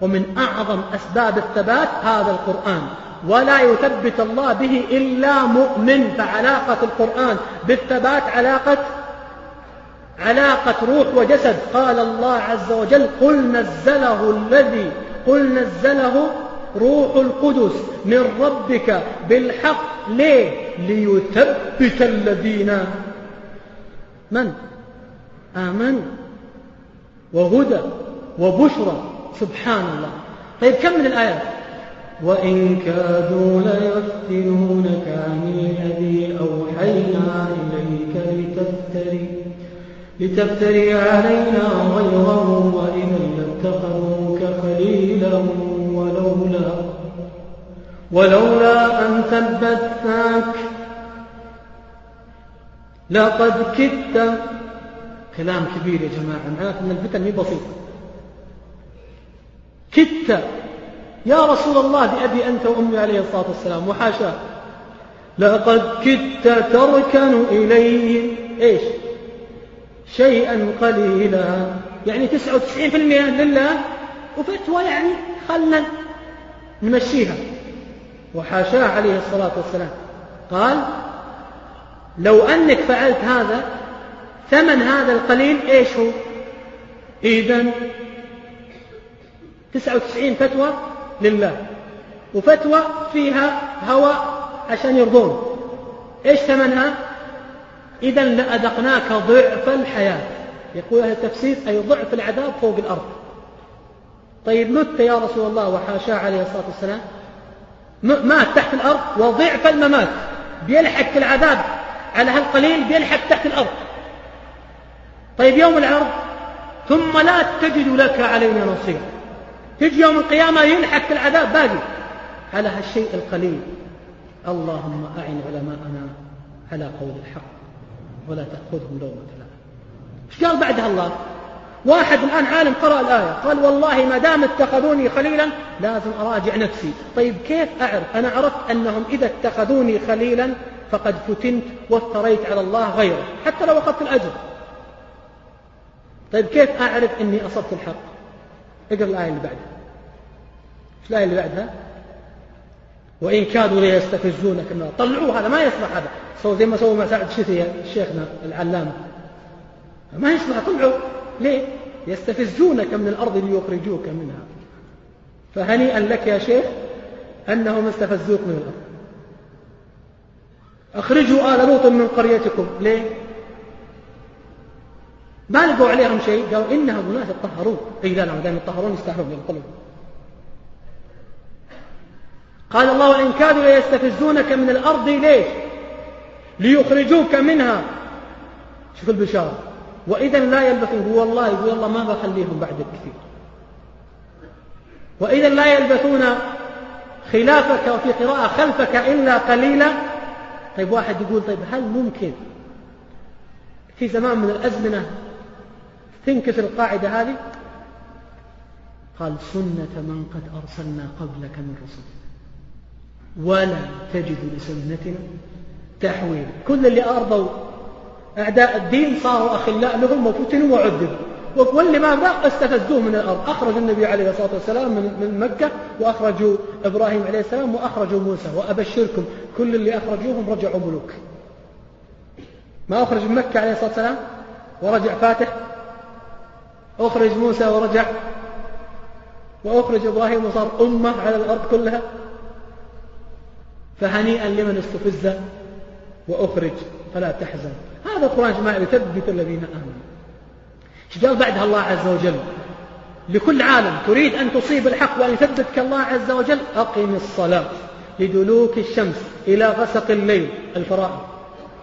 ومن أعظم أسباب الثبات هذا القرآن. ولا يثبت الله به إلا مؤمن فعلاقة القرآن بالثبات علاقة علاقة روح وجسد. قال الله عز وجل قل نزله الذي قل نزله روح القدس من ربك بالحق ليه؟ ليثبت الذين من؟ آمنوا وهدى وبشرى سبحان الله طيب كم من الآيات وإن كادوا ليفتنونك عن الذي أوحينا إليك لتفتري لتفتري علينا غيره وإذا لاتخذوك خليلا ولولا ولولا أن ثبتناك. لقد كدت. كلام كبير يا جماعة معناته أن الفتن مي بسيطة. كدت. يا رسول الله بأبي أنت وأمي عليه الصلاة والسلام وحاشاه لقد كدت تركن إليه إيش؟ شيئا قليلا. يعني تسعة وتسعين في المئة لله. وفتوى يعني خلنا نمشيها. وحاشاه عليه الصلاة والسلام. قال لو أنك فعلت هذا ثمن هذا القليل إيش هو؟ إذا تسعة وتسعين فتوى لله. وفتوى فيها هوى عشان يرضون. إيش ثمنها؟ إذا لأذقناك ضعف الحياة. يقول أهل التفسير أي ضعف العذاب فوق الأرض. طيب مت يا رسول الله وحاشاه عليه الصلاة والسلام. مات تحت الأرض وضعف الممات. بيلحق العذاب على هالقليل بيلحق تحت الأرض. طيب يوم العرض ثم لا تجد لك علينا نصير تجي يوم القيامة يلحق العذاب باقي. على هالشيء القليل. اللهم أعن علماءنا على قول الحق ولا تأخذهم لومة لائم إيش قال بعدها الله؟ واحد الآن عالم قرأ الآية. قال والله ما دام اتخذوني خليلا لازم أراجع نفسي. طيب كيف أعرف؟ أنا عرفت أنهم إذا اتخذوني خليلا فقد فتنت وافتريت على الله غيره حتى لو أخذت الأجر. طيب كيف أعرف أني أصبت الحق؟ اقرأ الآية اللي بعدها. الآية اللي بعدها؟ وإن كادوا ليستفزونك النار طلعوه هذا ما يصلح هذا. سووا زي ما سووا مع سعد الشثي شيخنا العلامة. ما يصلح طلعوا. ليه؟ يستفزونك من الأرض ليخرجوك منها. فهنيئا لك يا شيخ أنهم استفزوك من الأرض. أخرجوا آل لوط من قريتكم. ليه؟ ما لقوا عليهم شيء؟ قالوا إنهم أناس يطهرون قيل لهم؟ دائما يطهرون يستحون ينقلون قال الله وإن كادوا ليستفزونك من الأرض ليش؟ ليخرجوك منها. شوف البشارة. وإذا لا يلبثون. هو الله يقول الله ما بخليهم بعد كثير. وإذا لا يلبثون خلافك وفي قراءة خلفك إلا قليلا. طيب واحد يقول طيب هل ممكن في زمان من الأزمنة تنكسر القاعدة هذه؟ قال سنة من قد أرسلنا قبلك من رسل. ولا تجد لسنتنا تحويل. كل اللي أرضوا أعداء الدين صاروا أخلاء لهم وفتنوا وعذبوا. واللي ما بقى استفزوه من الأرض. أخرجوا النبي عليه الصلاة والسلام من مكة وأخرجوا إبراهيم عليه السلام وأخرجوا موسى. وأبشركم كل اللي أخرجوهم رجعوا ملوك. ما أخرج من مكة عليه الصلاة والسلام ورجع فاتح أخرج موسى ورجع وأخرج إبراهيم وصار أمة على الأرض كلها فهنيئا لمن استفز وأخرج فلا تحزن. هذا القرآن جماعة يثبت الذين آمنوا. إيش قال بعدها الله عز وجل؟ لكل عالم تريد أن تصيب الحق وأن يثبتك الله عز وجل؟ أقم الصلاة لدلوك الشمس إلى غسق الليل الفرائض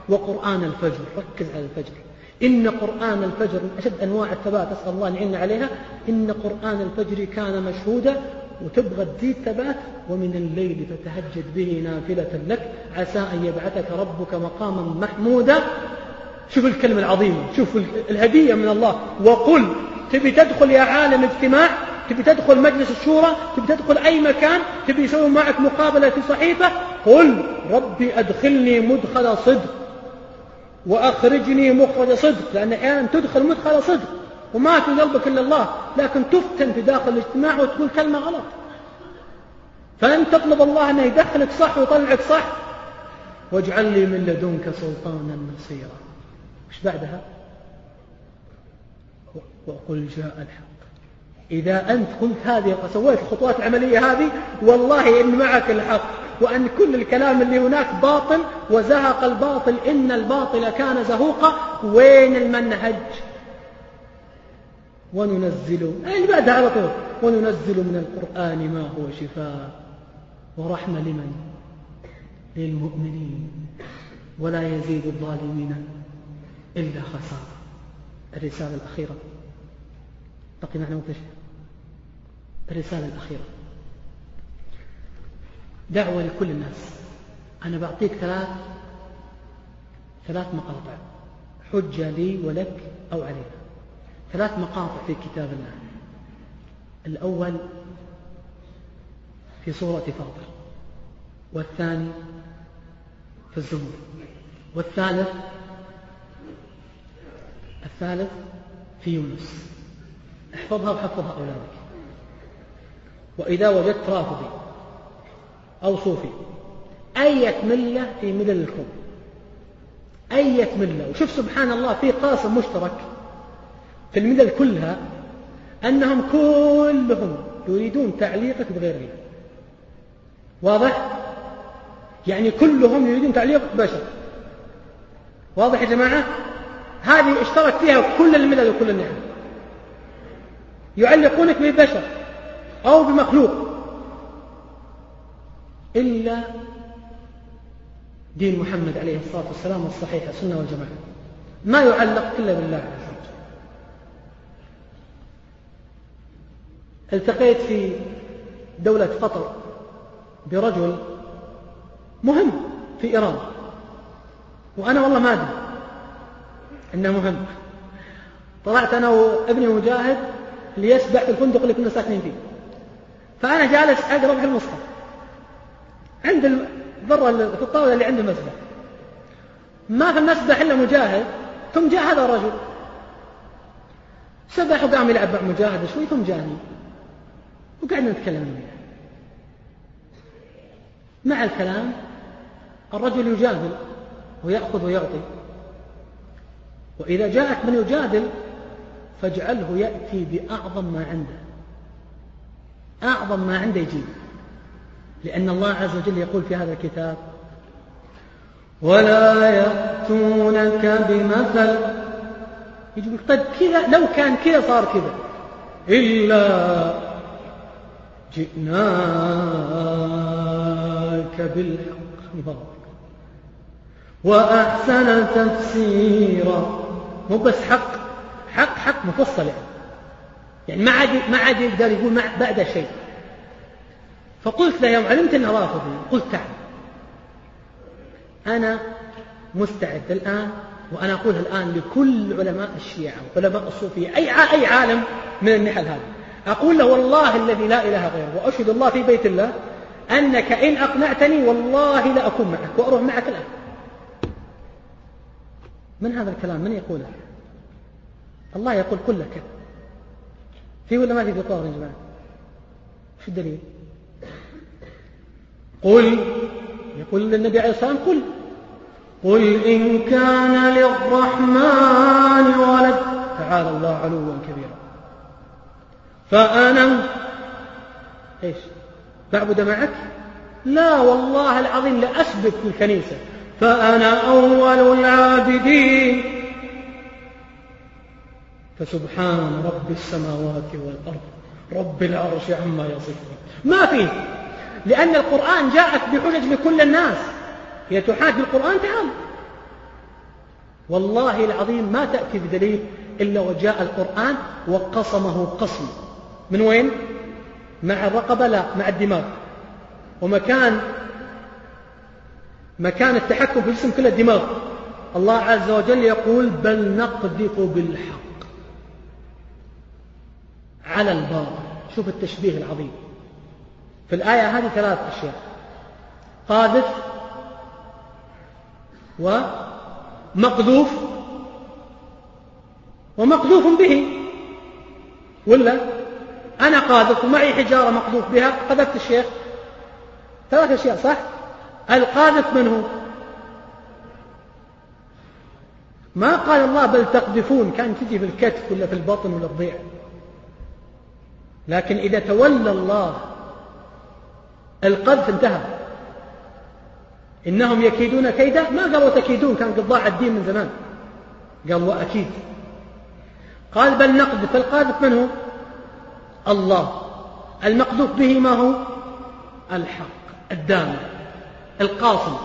وقرآن الفجر ركز على الفجر. إن قرآن الفجر من أشد أنواع الثبات أسأل الله أن يعن عليها. إن قرآن الفجر كان مشهودا وتبغى تزيد ثبات ومن الليل فتهجد به نافلة لك. عسى أن يبعثك ربك مقاما محمودا. شوف الكلمة العظيمة شوف الهدية من الله. وقل تبي تدخل يا عالم اجتماع؟ تبي تدخل مجلس الشورى؟ تبي تدخل أي مكان؟ تبي يسوي معك مقابلة في صحيفة؟ قل ربي أدخلني مدخل صدق. وأخرجني مخرج صدق لأن أحيانا تدخل مدخل صدق وما في قلبك إلا الله لكن تفتن في داخل الاجتماع وتقول كلمة غلط. فأنت تطلب الله أنه يدخلك صح ويطلعك صح واجعل لي من لدنك سلطانا نصيرا. وش بعدها؟ وقل جاء الحق. إذا أنت قلت هذه سويت الخطوات العملية هذه والله إن معك الحق. وأن كل الكلام اللي هناك باطل وزهق الباطل إن الباطل كان زهوقا. وين المنهج؟ وننزل اللي بعدها على طول. وننزل من القرآن ما هو شفاء ورحمة لمن؟ للمؤمنين. ولا يزيد الظالمين إلا خسارة. الرسالة الأخيرة. بقي معنا وقت؟ الرسالة الأخيرة. دعوة لكل الناس. أنا بعطيك ثلاث ثلاث مقاطع. حجة لي ولك أو علينا. ثلاث مقاطع في كتاب الله. الأول في سورة فاطر. والثاني في الزمر والثالث الثالث في يونس. احفظها وحفظها أولادك. وإذا وجدت رافضي. أو صوفي. أية ملة في ملل الكون. أية ملة. وشوف سبحان الله في قاسم مشترك في الملل كلها أنهم كلهم يريدون تعليقك بغير الله واضح؟ يعني كلهم يريدون تعليقك بشر واضح يا جماعة؟ هذه اشترك فيها كل الملل وكل النعم. يعلقونك ببشر أو بمخلوق. إلا دين محمد عليه الصلاة والسلام الصحيح السنة والجماعة. ما يعلق إلا بالله عز وجل. التقيت في دولة قطر برجل مهم في إيران. وأنا والله ما أدري إنه مهم. طلعت أنا وابني مجاهد ليسبح في الفندق اللي كنا ساكنين فيه. فأنا جالس أقرأ في المصحف. عند برا في الطاولة اللي عند المسبح. ما في المسبح إلا مجاهد ثم جاء هذا الرجل. سبح وقام يلعب مع مجاهد شوي ثم جاني. وقعدنا نتكلم وياه. مع الكلام الرجل يجادل ويأخذ ويعطي. وإذا جاءك من يجادل فاجعله يأتي بأعظم ما عنده. أعظم ما عنده يجيب لأن الله عز وجل يقول في هذا الكتاب ولا يأتونك بمثل يقول طيب كذا لو كان كذا صار كذا إلا جئناك بالحق. وأحسن تفسيرا. مو بس حق حق حق مفصل يعني. يعني ما عاد ما عاد يقدر يقول بعد شيء. فقلت له يوم علمت أنه رافضي قلت تعال. أنا مستعد الآن وأنا اقولها الآن لكل علماء الشيعة وعلماء الصوفية أي أي عالم من النحل هذه أقول له والله الذي لا إله غيره وأشهد الله في بيت الله أنك إن أقنعتني والله لاكون معك وأروح معك الآن. من هذا الكلام؟ من يقوله؟ الله يقول كله كذا في ولا ما في الطاهر يا جماعة؟ شو الدليل؟ قل يقول للنبي عليه الصلاة والسلام قل. قل إن كان للرحمن ولد. تعالى الله علوا كبيرا. فأنا إيش؟ بعبد معك؟ لا والله العظيم لأسبك في الكنيسة. فأنا أول العابدين. فسبحان رب السماوات والأرض. رب العرش عما يصفون. ما فيه؟ لأن القرآن جاءت بحجج لكل الناس. هي تحاج بالقرآن تعال. والله العظيم ما تأتي بدليل إلا وجاء القرآن وقصمه قصم من وين؟ مع الرقبة لا مع الدماغ. ومكان مكان التحكم في الجسم كله الدماغ. الله عز وجل يقول بل نقذف بالحق. على الباطل. شوف التشبيه العظيم. في الآية هذه ثلاث أشياء. قاذف و مقذوف ومقذوف به. ولا أنا قاذف ومعي حجارة مقذوف بها. قذفت الشيخ. ثلاث أشياء صح؟ القاذف من هو؟ ما قال الله بل تقذفون كان تجي في الكتف ولا في البطن ولا الضيع. لكن إذا تولى الله القذف انتهى إنهم يكيدون كيدا ما قالوا تكيدون كان قد الدين من زمان. قال وأكيد قال بل نقذف. فالقاذف من هو؟ الله. المقذوف به ما هو؟ الحق الدام القاصم.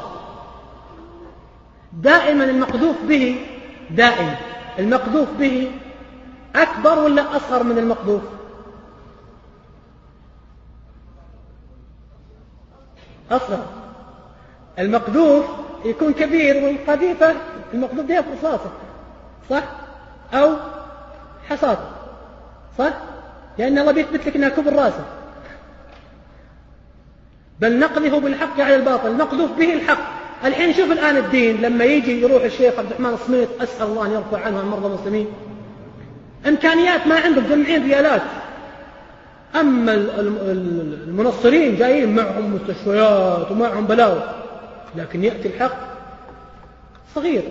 دائما المقذوف به دائما. المقذوف به أكبر ولا أصغر من المقذوف؟ أصغر المقذوف يكون كبير والقذيفة المقذوف بها رصاصة صح؟ أو حصاد صح؟ لأن الله بيثبت لك أنها كبر راسه. بل نقذف بالحق على الباطل نقذف به الحق. الحين شوف الآن الدين لما يجي يروح الشيخ عبد الرحمن الصميت أسأل الله أن يرفع عنه عن مرضى المسلمين. إمكانيات ما عندهم جمعين ريالات. أما المنصرين جايين معهم مستشفيات ومعهم بلاوي. لكن يأتي الحق صغير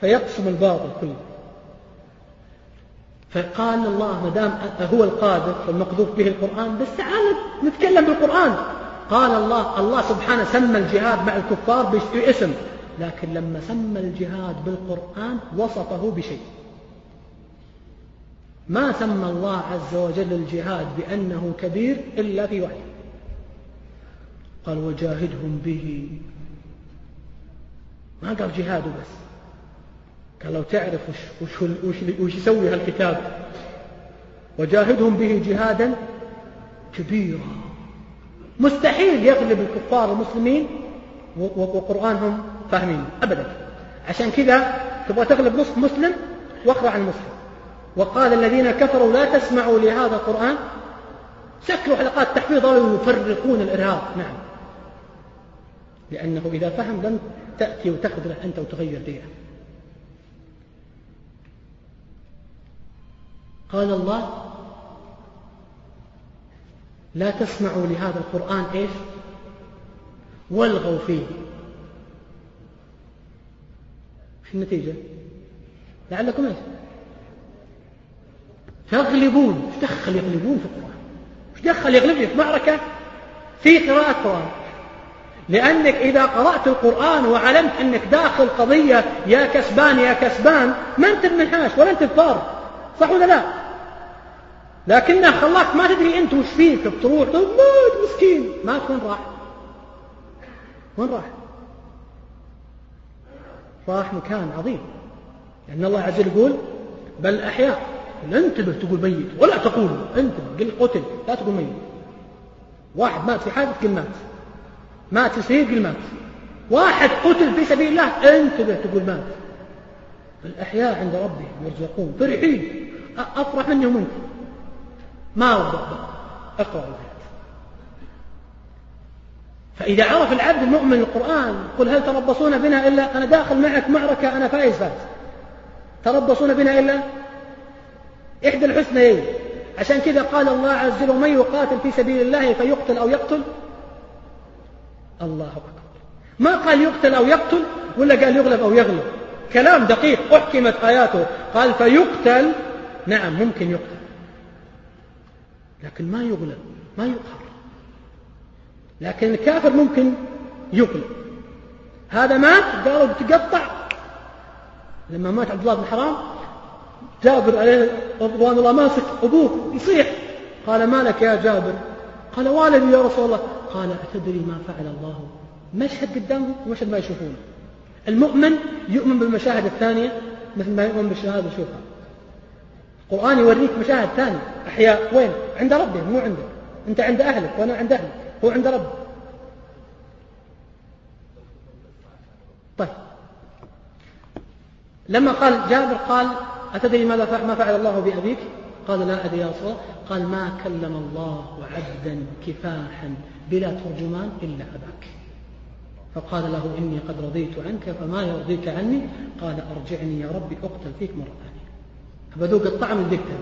فيقسم الباطل كله. فقال الله ما دام هو القادر والمقذوف به القرآن بس تعال نتكلم بالقرآن. قال الله الله سبحانه سمى الجهاد مع الكفار باسم. لكن لما سمى الجهاد بالقرآن وصفه بشيء. ما سمى الله عز وجل الجهاد بأنه كبير إلا في وحي. قال وجاهدهم به. ما قال جهاده بس. قال لو تعرف وش, وش, وش, وش يسوي هالكتاب. وجاهدهم به جهادا كبيرا. مستحيل يغلب الكفار المسلمين وقرآنهم فاهمين. أبدا. عشان كذا تبغى تغلب نصف مسلم واقرأ عن المسلم وقال الذين كفروا لا تسمعوا لهذا القرآن. سكروا حلقات تحفيظ ويفرقون الإرهاب. نعم. لأنه إذا فهم لن تأتي وتخذله أنت وتغير دينه قال الله لا تسمعوا لهذا القرآن إيش؟ والغوا فيه. في النتيجة؟ لعلكم إيش؟ تغلبون. إيش دخل يغلبون في القرآن؟ إيش دخل يغلبني في معركة في قراءة قرآن لأنك إذا قرأت القرآن وعلمت أنك داخل قضية يا كسبان يا كسبان ما أنت بمنحاش ولا أنت بفار صح ولا لا؟ لكنه خلاك ما تدري أنت وش فيك بتروح موت مسكين. ما وين راح؟ وين راح؟ راح مكان عظيم. لأن الله عز وجل يقول بل أحياء. انتبه تقول ميت. ولا تقول. انتبه قل قتل. لا تقول ميت. واحد مات في حادث قل مات. مات في سرير قل مات. واحد قتل في سبيل الله انتبه تقول مات. الأحياء عند ربهم يرزقون. فرحين. أفرح منهم أنت ما وضع أقرأ الآيات. فإذا عرف العبد المؤمن القرآن قل هل تربصون بنا إلا أنا داخل معك معركة أنا فايز فاز. تربصون بنا إلا إحدى الحسنيين. عشان كذا قال الله عز وجل ومن يقاتل في سبيل الله فيقتل أو يقتل؟ الله أكبر. ما قال يقتل أو يقتل ولا قال يغلب أو يغلب. كلام دقيق أحكمت آياته. قال فيقتل نعم ممكن يقتل. لكن ما يغلب ما يقهر. لكن الكافر ممكن يغلب. هذا مات قالوا بتقطع لما مات عبد الله بن حرام جابر عليه رضوان الله ماسك أبوه يصيح. قال ما لك يا جابر؟ قال والدي يا رسول الله. قال أتدري ما فعل الله؟ مشهد قدامهم ومشهد ما يشوفونه المؤمن يؤمن بالمشاهد الثانية مثل ما يؤمن بالشهادة يشوفها القرآن يوريك مشاهد ثانية. أحياء. وين؟ عند ربه مو عندك. أنت عند أهلك وأنا عند أهلك هو عند ربه طيب. لما قال جابر قال أتدري ماذا فعل ما فعل الله بأبيك؟ قال لا أدري يا رسول الله. قال ما كلم الله عبدا كفاحا بلا ترجمان إلا أباك. فقال له إني قد رضيت عنك فما يرضيك عني؟ قال أرجعني يا ربي أقتل فيك مرة ثانية. فبذوق الطعم الدكتور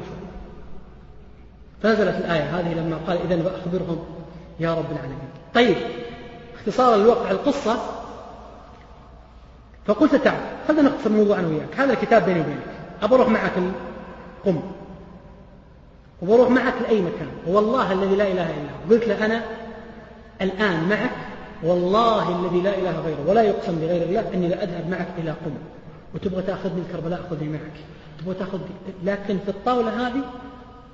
فنزلت الآية هذه لما قال إذا فأخبرهم يا رب العالمين. طيب اختصارا للوقع القصة. فقلت تعال نختصر الموضوع أنا وياك. هذا الكتاب بيني وبينك. أبى أروح معك القم وبروح معك لأي مكان. والله الذي لا إله إلا هو. قلت له أنا الآن معك. والله الذي لا إله غيره. ولا يقسم بغير الله أني لا أذهب معك إلى قم. وتبغى تأخذني الكربلاء خذني معك. تبغى تأخذ لكن في الطاولة هذه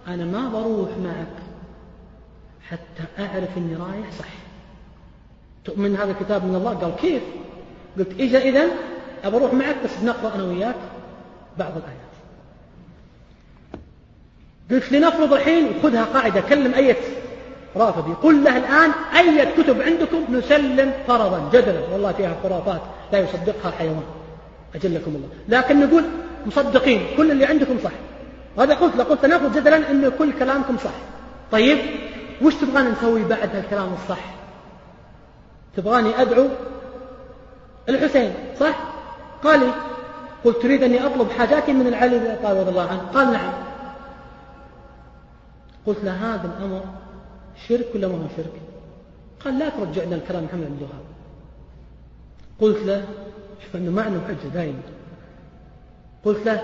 أنا ما بروح معك حتى أعرف أني رايح صح. تؤمن هذا الكتاب من الله؟ قال كيف؟ قلت إجا إذن أبى أروح معك بس نقرأ أنا وياك. بعض الآيات. قلت لنفرض الحين خذها قاعدة كلم أية رافضي. قل له الآن أية كتب عندكم نسلم فرضا جدلا. والله فيها خرافات لا يصدقها حيوان. أجلكم الله. لكن نقول مصدقين كل اللي عندكم صح. هذا قلت لقلت نفرض جدلا أن كل كلامكم صح. طيب وش تبغانا نسوي بعد هالكلام الصح؟ تبغاني أدعو الحسين صح؟ قال لي قلت تريد أني أطلب حاجاتي من العلي بن أبي رضي الله عنه. قال نعم. قلت له هذا الأمر شرك ولا ما هو شرك؟ قال لا ترجعنا الكلام محمد بن الوهاب قلت له شوف أنه معنى حجة دائما. قلت له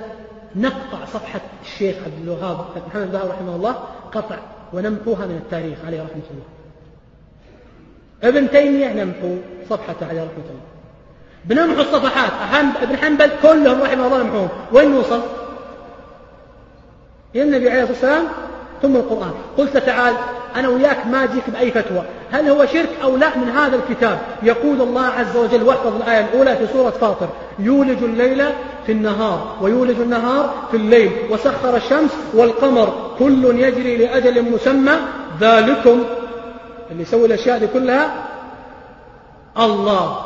نقطع صفحة الشيخ عبد الوهاب محمد بن الوهاب رحمه الله قطع ونمحوها من التاريخ عليه رحمة الله. ابن تيمية نمحو صفحته عليه رحمة الله. بنمحو الصفحات. ابن حنبل كلهم رحمه الله نمحوهم وين نوصل؟ إلى النبي عليه الصلاة والسلام ثم القرآن. قلت تعال أنا وياك ما أجيك بأي فتوى. هل هو شرك أو لا من هذا الكتاب؟ يقول الله عز وجل واحفظ الآية الأولى في سورة فاطر يولج الليل في النهار ويولج النهار في الليل وسخر الشمس والقمر كل يجري لأجل مسمى ذلكم. اللي يسوي الأشياء دي كلها الله.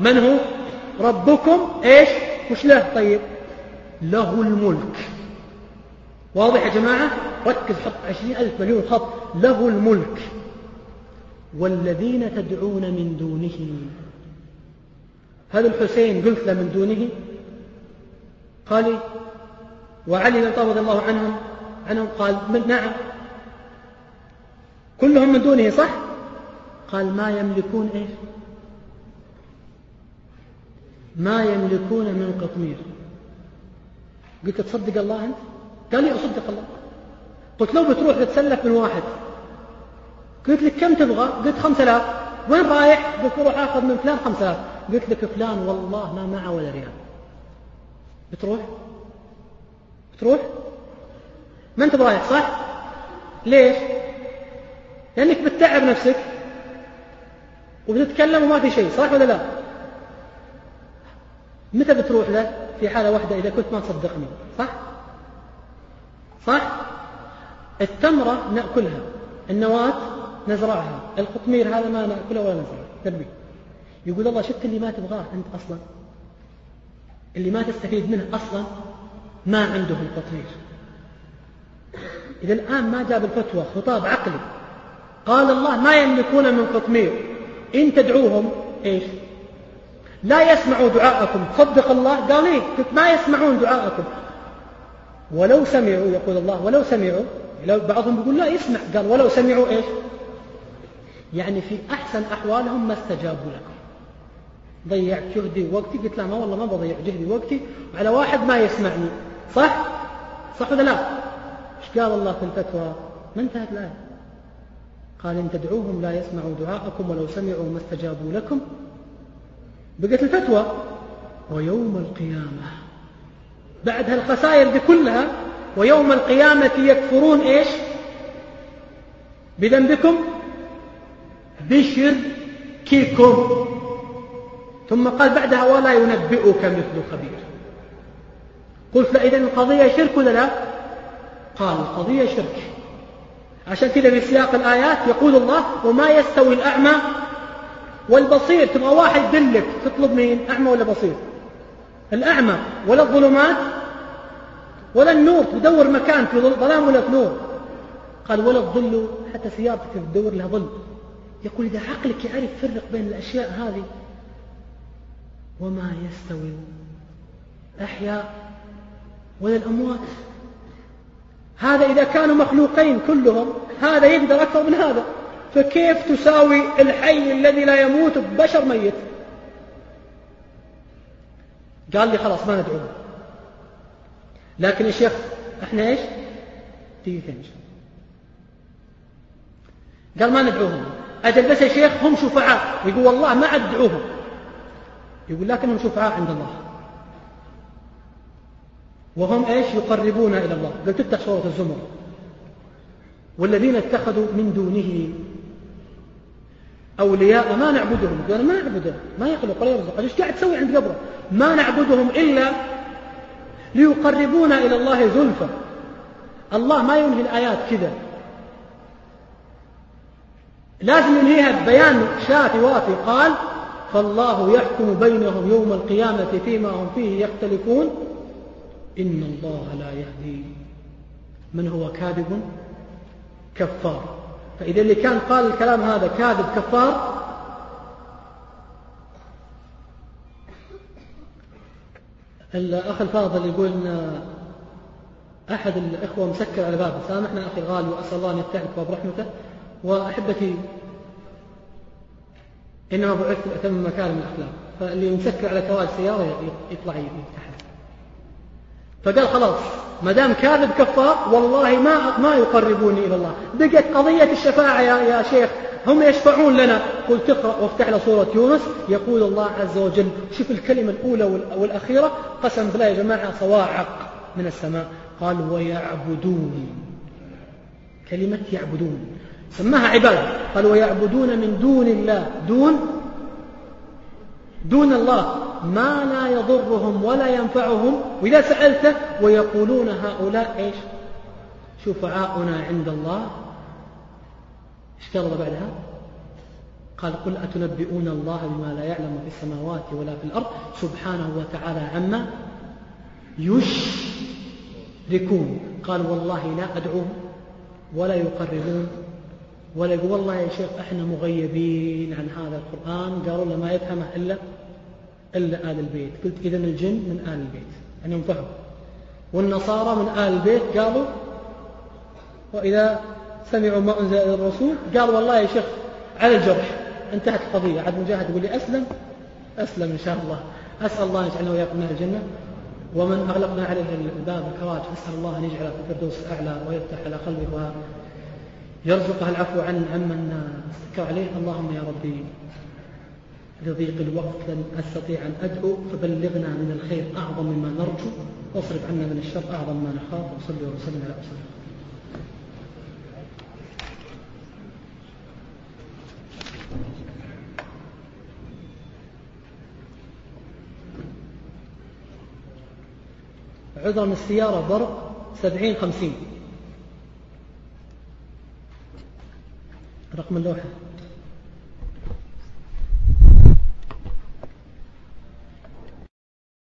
من هو؟ ربكم إيش؟ وش له؟ طيب. له الملك. واضح يا جماعة؟ ركز حط عشرين ألف مليون خط. له الملك. والذين تدعون من دونه. هل الحسين قلت له من دونه. قال وعلي بن رضي الله عنهم عنهم قال من نعم. كلهم من دونه صح؟ قال ما يملكون إيش؟ ما يملكون من قطمير. قلت تصدق الله أنت؟ قال لي أصدق الله. قلت لو بتروح تتسلف من واحد. قلت لك كم تبغى؟ قلت خمسة آلاف. وين رايح؟ قلت بروح آخذ من فلان خمسة آلاف. قلت لك فلان والله ما معه ولا ريال. بتروح؟ بتروح؟ ما انت برايح صح؟ ليش؟ لأنك بتتعب نفسك. وبتتكلم وما في شيء صح ولا لا؟ متى بتروح له؟ في حالة واحدة إذا كنت ما تصدقني. صح؟ صح؟ التمرة نأكلها. النواة نزرعها. القطمير هذا ما نأكله ولا نزرعه. تربية. يقول الله شفت اللي ما تبغاه أنت أصلا؟ اللي ما تستفيد منه أصلا ما عنده القطمير. إذا الآن ما جاب الفتوى خطاب عقلي. قال الله ما يملكون من قطمير. إن تدعوهم إيش؟ لا يسمعوا دعاءكم. صدق الله. قال إيه؟ قلت ما يسمعون دعاءكم. ولو سمعوا يقول الله ولو سمعوا. لو بعضهم يقول لا يسمع. قال ولو سمعوا إيش؟ يعني في أحسن أحوالهم ما استجابوا لكم. ضيعت جهدي ووقتي قلت لا ما والله ما بضيع جهدي ووقتي على واحد ما يسمعني. صح؟ صح ولا لا؟ إيش قال الله في الفتوى؟ ما انتهت الآية. قال إن تدعوهم لا يسمعوا دعاءكم ولو سمعوا ما استجابوا لكم. بقت الفتوى. ويوم القيامة. بعد هالخسائر دي كلها ويوم القيامة يكفرون إيش؟ بذنبكم؟ بشرككم ثم قال بعدها ولا ينبئك مثل خبير. قلت فإذا القضية شرك ولا لا؟ قال القضية شرك. عشان كذا في سياق الآيات يقول الله وما يستوي الأعمى والبصير تبغى واحد يدلك تطلب مين؟ أعمى ولا بصير؟ الأعمى ولا الظلمات ولا النور تدور مكان في ظلام ولا في نور. قال ولا الظل حتى سيارتك تدور لها ظل. يقول إذا عقلك يعرف يفرق بين الأشياء هذه وما يستوي الأحياء ولا الأموات. هذا إذا كانوا مخلوقين كلهم هذا يقدر أكثر من هذا. فكيف تساوي الحي الذي لا يموت ببشر ميت؟ قال لي خلاص ما ندعوه. لكن يا شيخ إحنا إيش؟ تنجح قال ما ندعوهم. أجل بس يا شيخ هم شفعاء. يقول والله ما أدعوهم يقول لكنهم شفعاء عند الله. وهم إيش؟ يقربون إلى الله. قلت تفتح سورة الزمر. والذين اتخذوا من دونه أولياء ما نعبدهم. قال ما نعبدهم ما يخلق ولا يرزق. إيش قاعد تسوي عند قبره؟ ما نعبدهم إلا ليقربونا إلى الله زلفى. الله ما ينهي الآيات كذا. لازم ينهيها ببيان شافي وافي. قال فالله يحكم بينهم يوم القيامة فيما هم فيه يختلفون. إن الله لا يهدي من هو كاذب كفار. فإذا اللي كان قال الكلام هذا كاذب كفار الأخ الفاضل يقول إن أحد الإخوة مسكر على بابه سامحنا أخي الغالي وأسأل الله أن يفتح لك باب رحمته. وأحبتي إنما بعثت لأتم مكارم الأخلاق. فاللي مسكر على كوال سيارة يطلع يفتح فقال خلاص ما دام كاذب كفار والله ما ما يقربوني إلى الله. بقت قضية الشفاعة يا, يا شيخ هم يشفعون لنا. قل تقرأ وافتح له سورة يونس يقول الله عز وجل شوف الكلمة الأولى والأخيرة قسم بالله يا جماعة صواعق من السماء. قال ويعبدون. كلمة يعبدون. سماها عبادة. قال ويعبدون من دون الله. دون دون الله ما لا يضرهم ولا ينفعهم. وإذا سألته ويقولون هؤلاء إيش؟ شفعاؤنا عند الله. الله بعدها؟ قال قل أتنبئون الله بما لا يعلم في السماوات ولا في الأرض سبحانه وتعالى عما يشركون. قال والله لا أدعوهم ولا يقربون. ولا يقول والله يا شيخ إحنا مغيبين عن هذا القرآن. قالوا له ما يفهمه إلا إلا آل البيت. قلت إذا الجن من آل البيت. يعني فهموا. والنصارى من آل البيت قالوا وإذا سمعوا ما أنزل إلى الرسول قال والله يا شيخ على الجرح. انتهت القضية. عاد مجاهد يقول لي أسلم. أسلم إن شاء الله. أسأل الله أن يجعلنا وإياكم من الجنة. ومن أغلقنا عليه الباب كراج أسأل الله أن يجعل في الفردوس الأعلى ويفتح على قلبه ويرزقه العفو عن عمن استكى عليه. اللهم يا ربي لضيق الوقت لن أستطيع أن أدعو فبلغنا من الخير أعظم مما نرجو واصرف عنا من الشر أعظم ما نخاف وصلي وسلم على عذر من السيارة برق سبعين خمسين. رقم اللوحة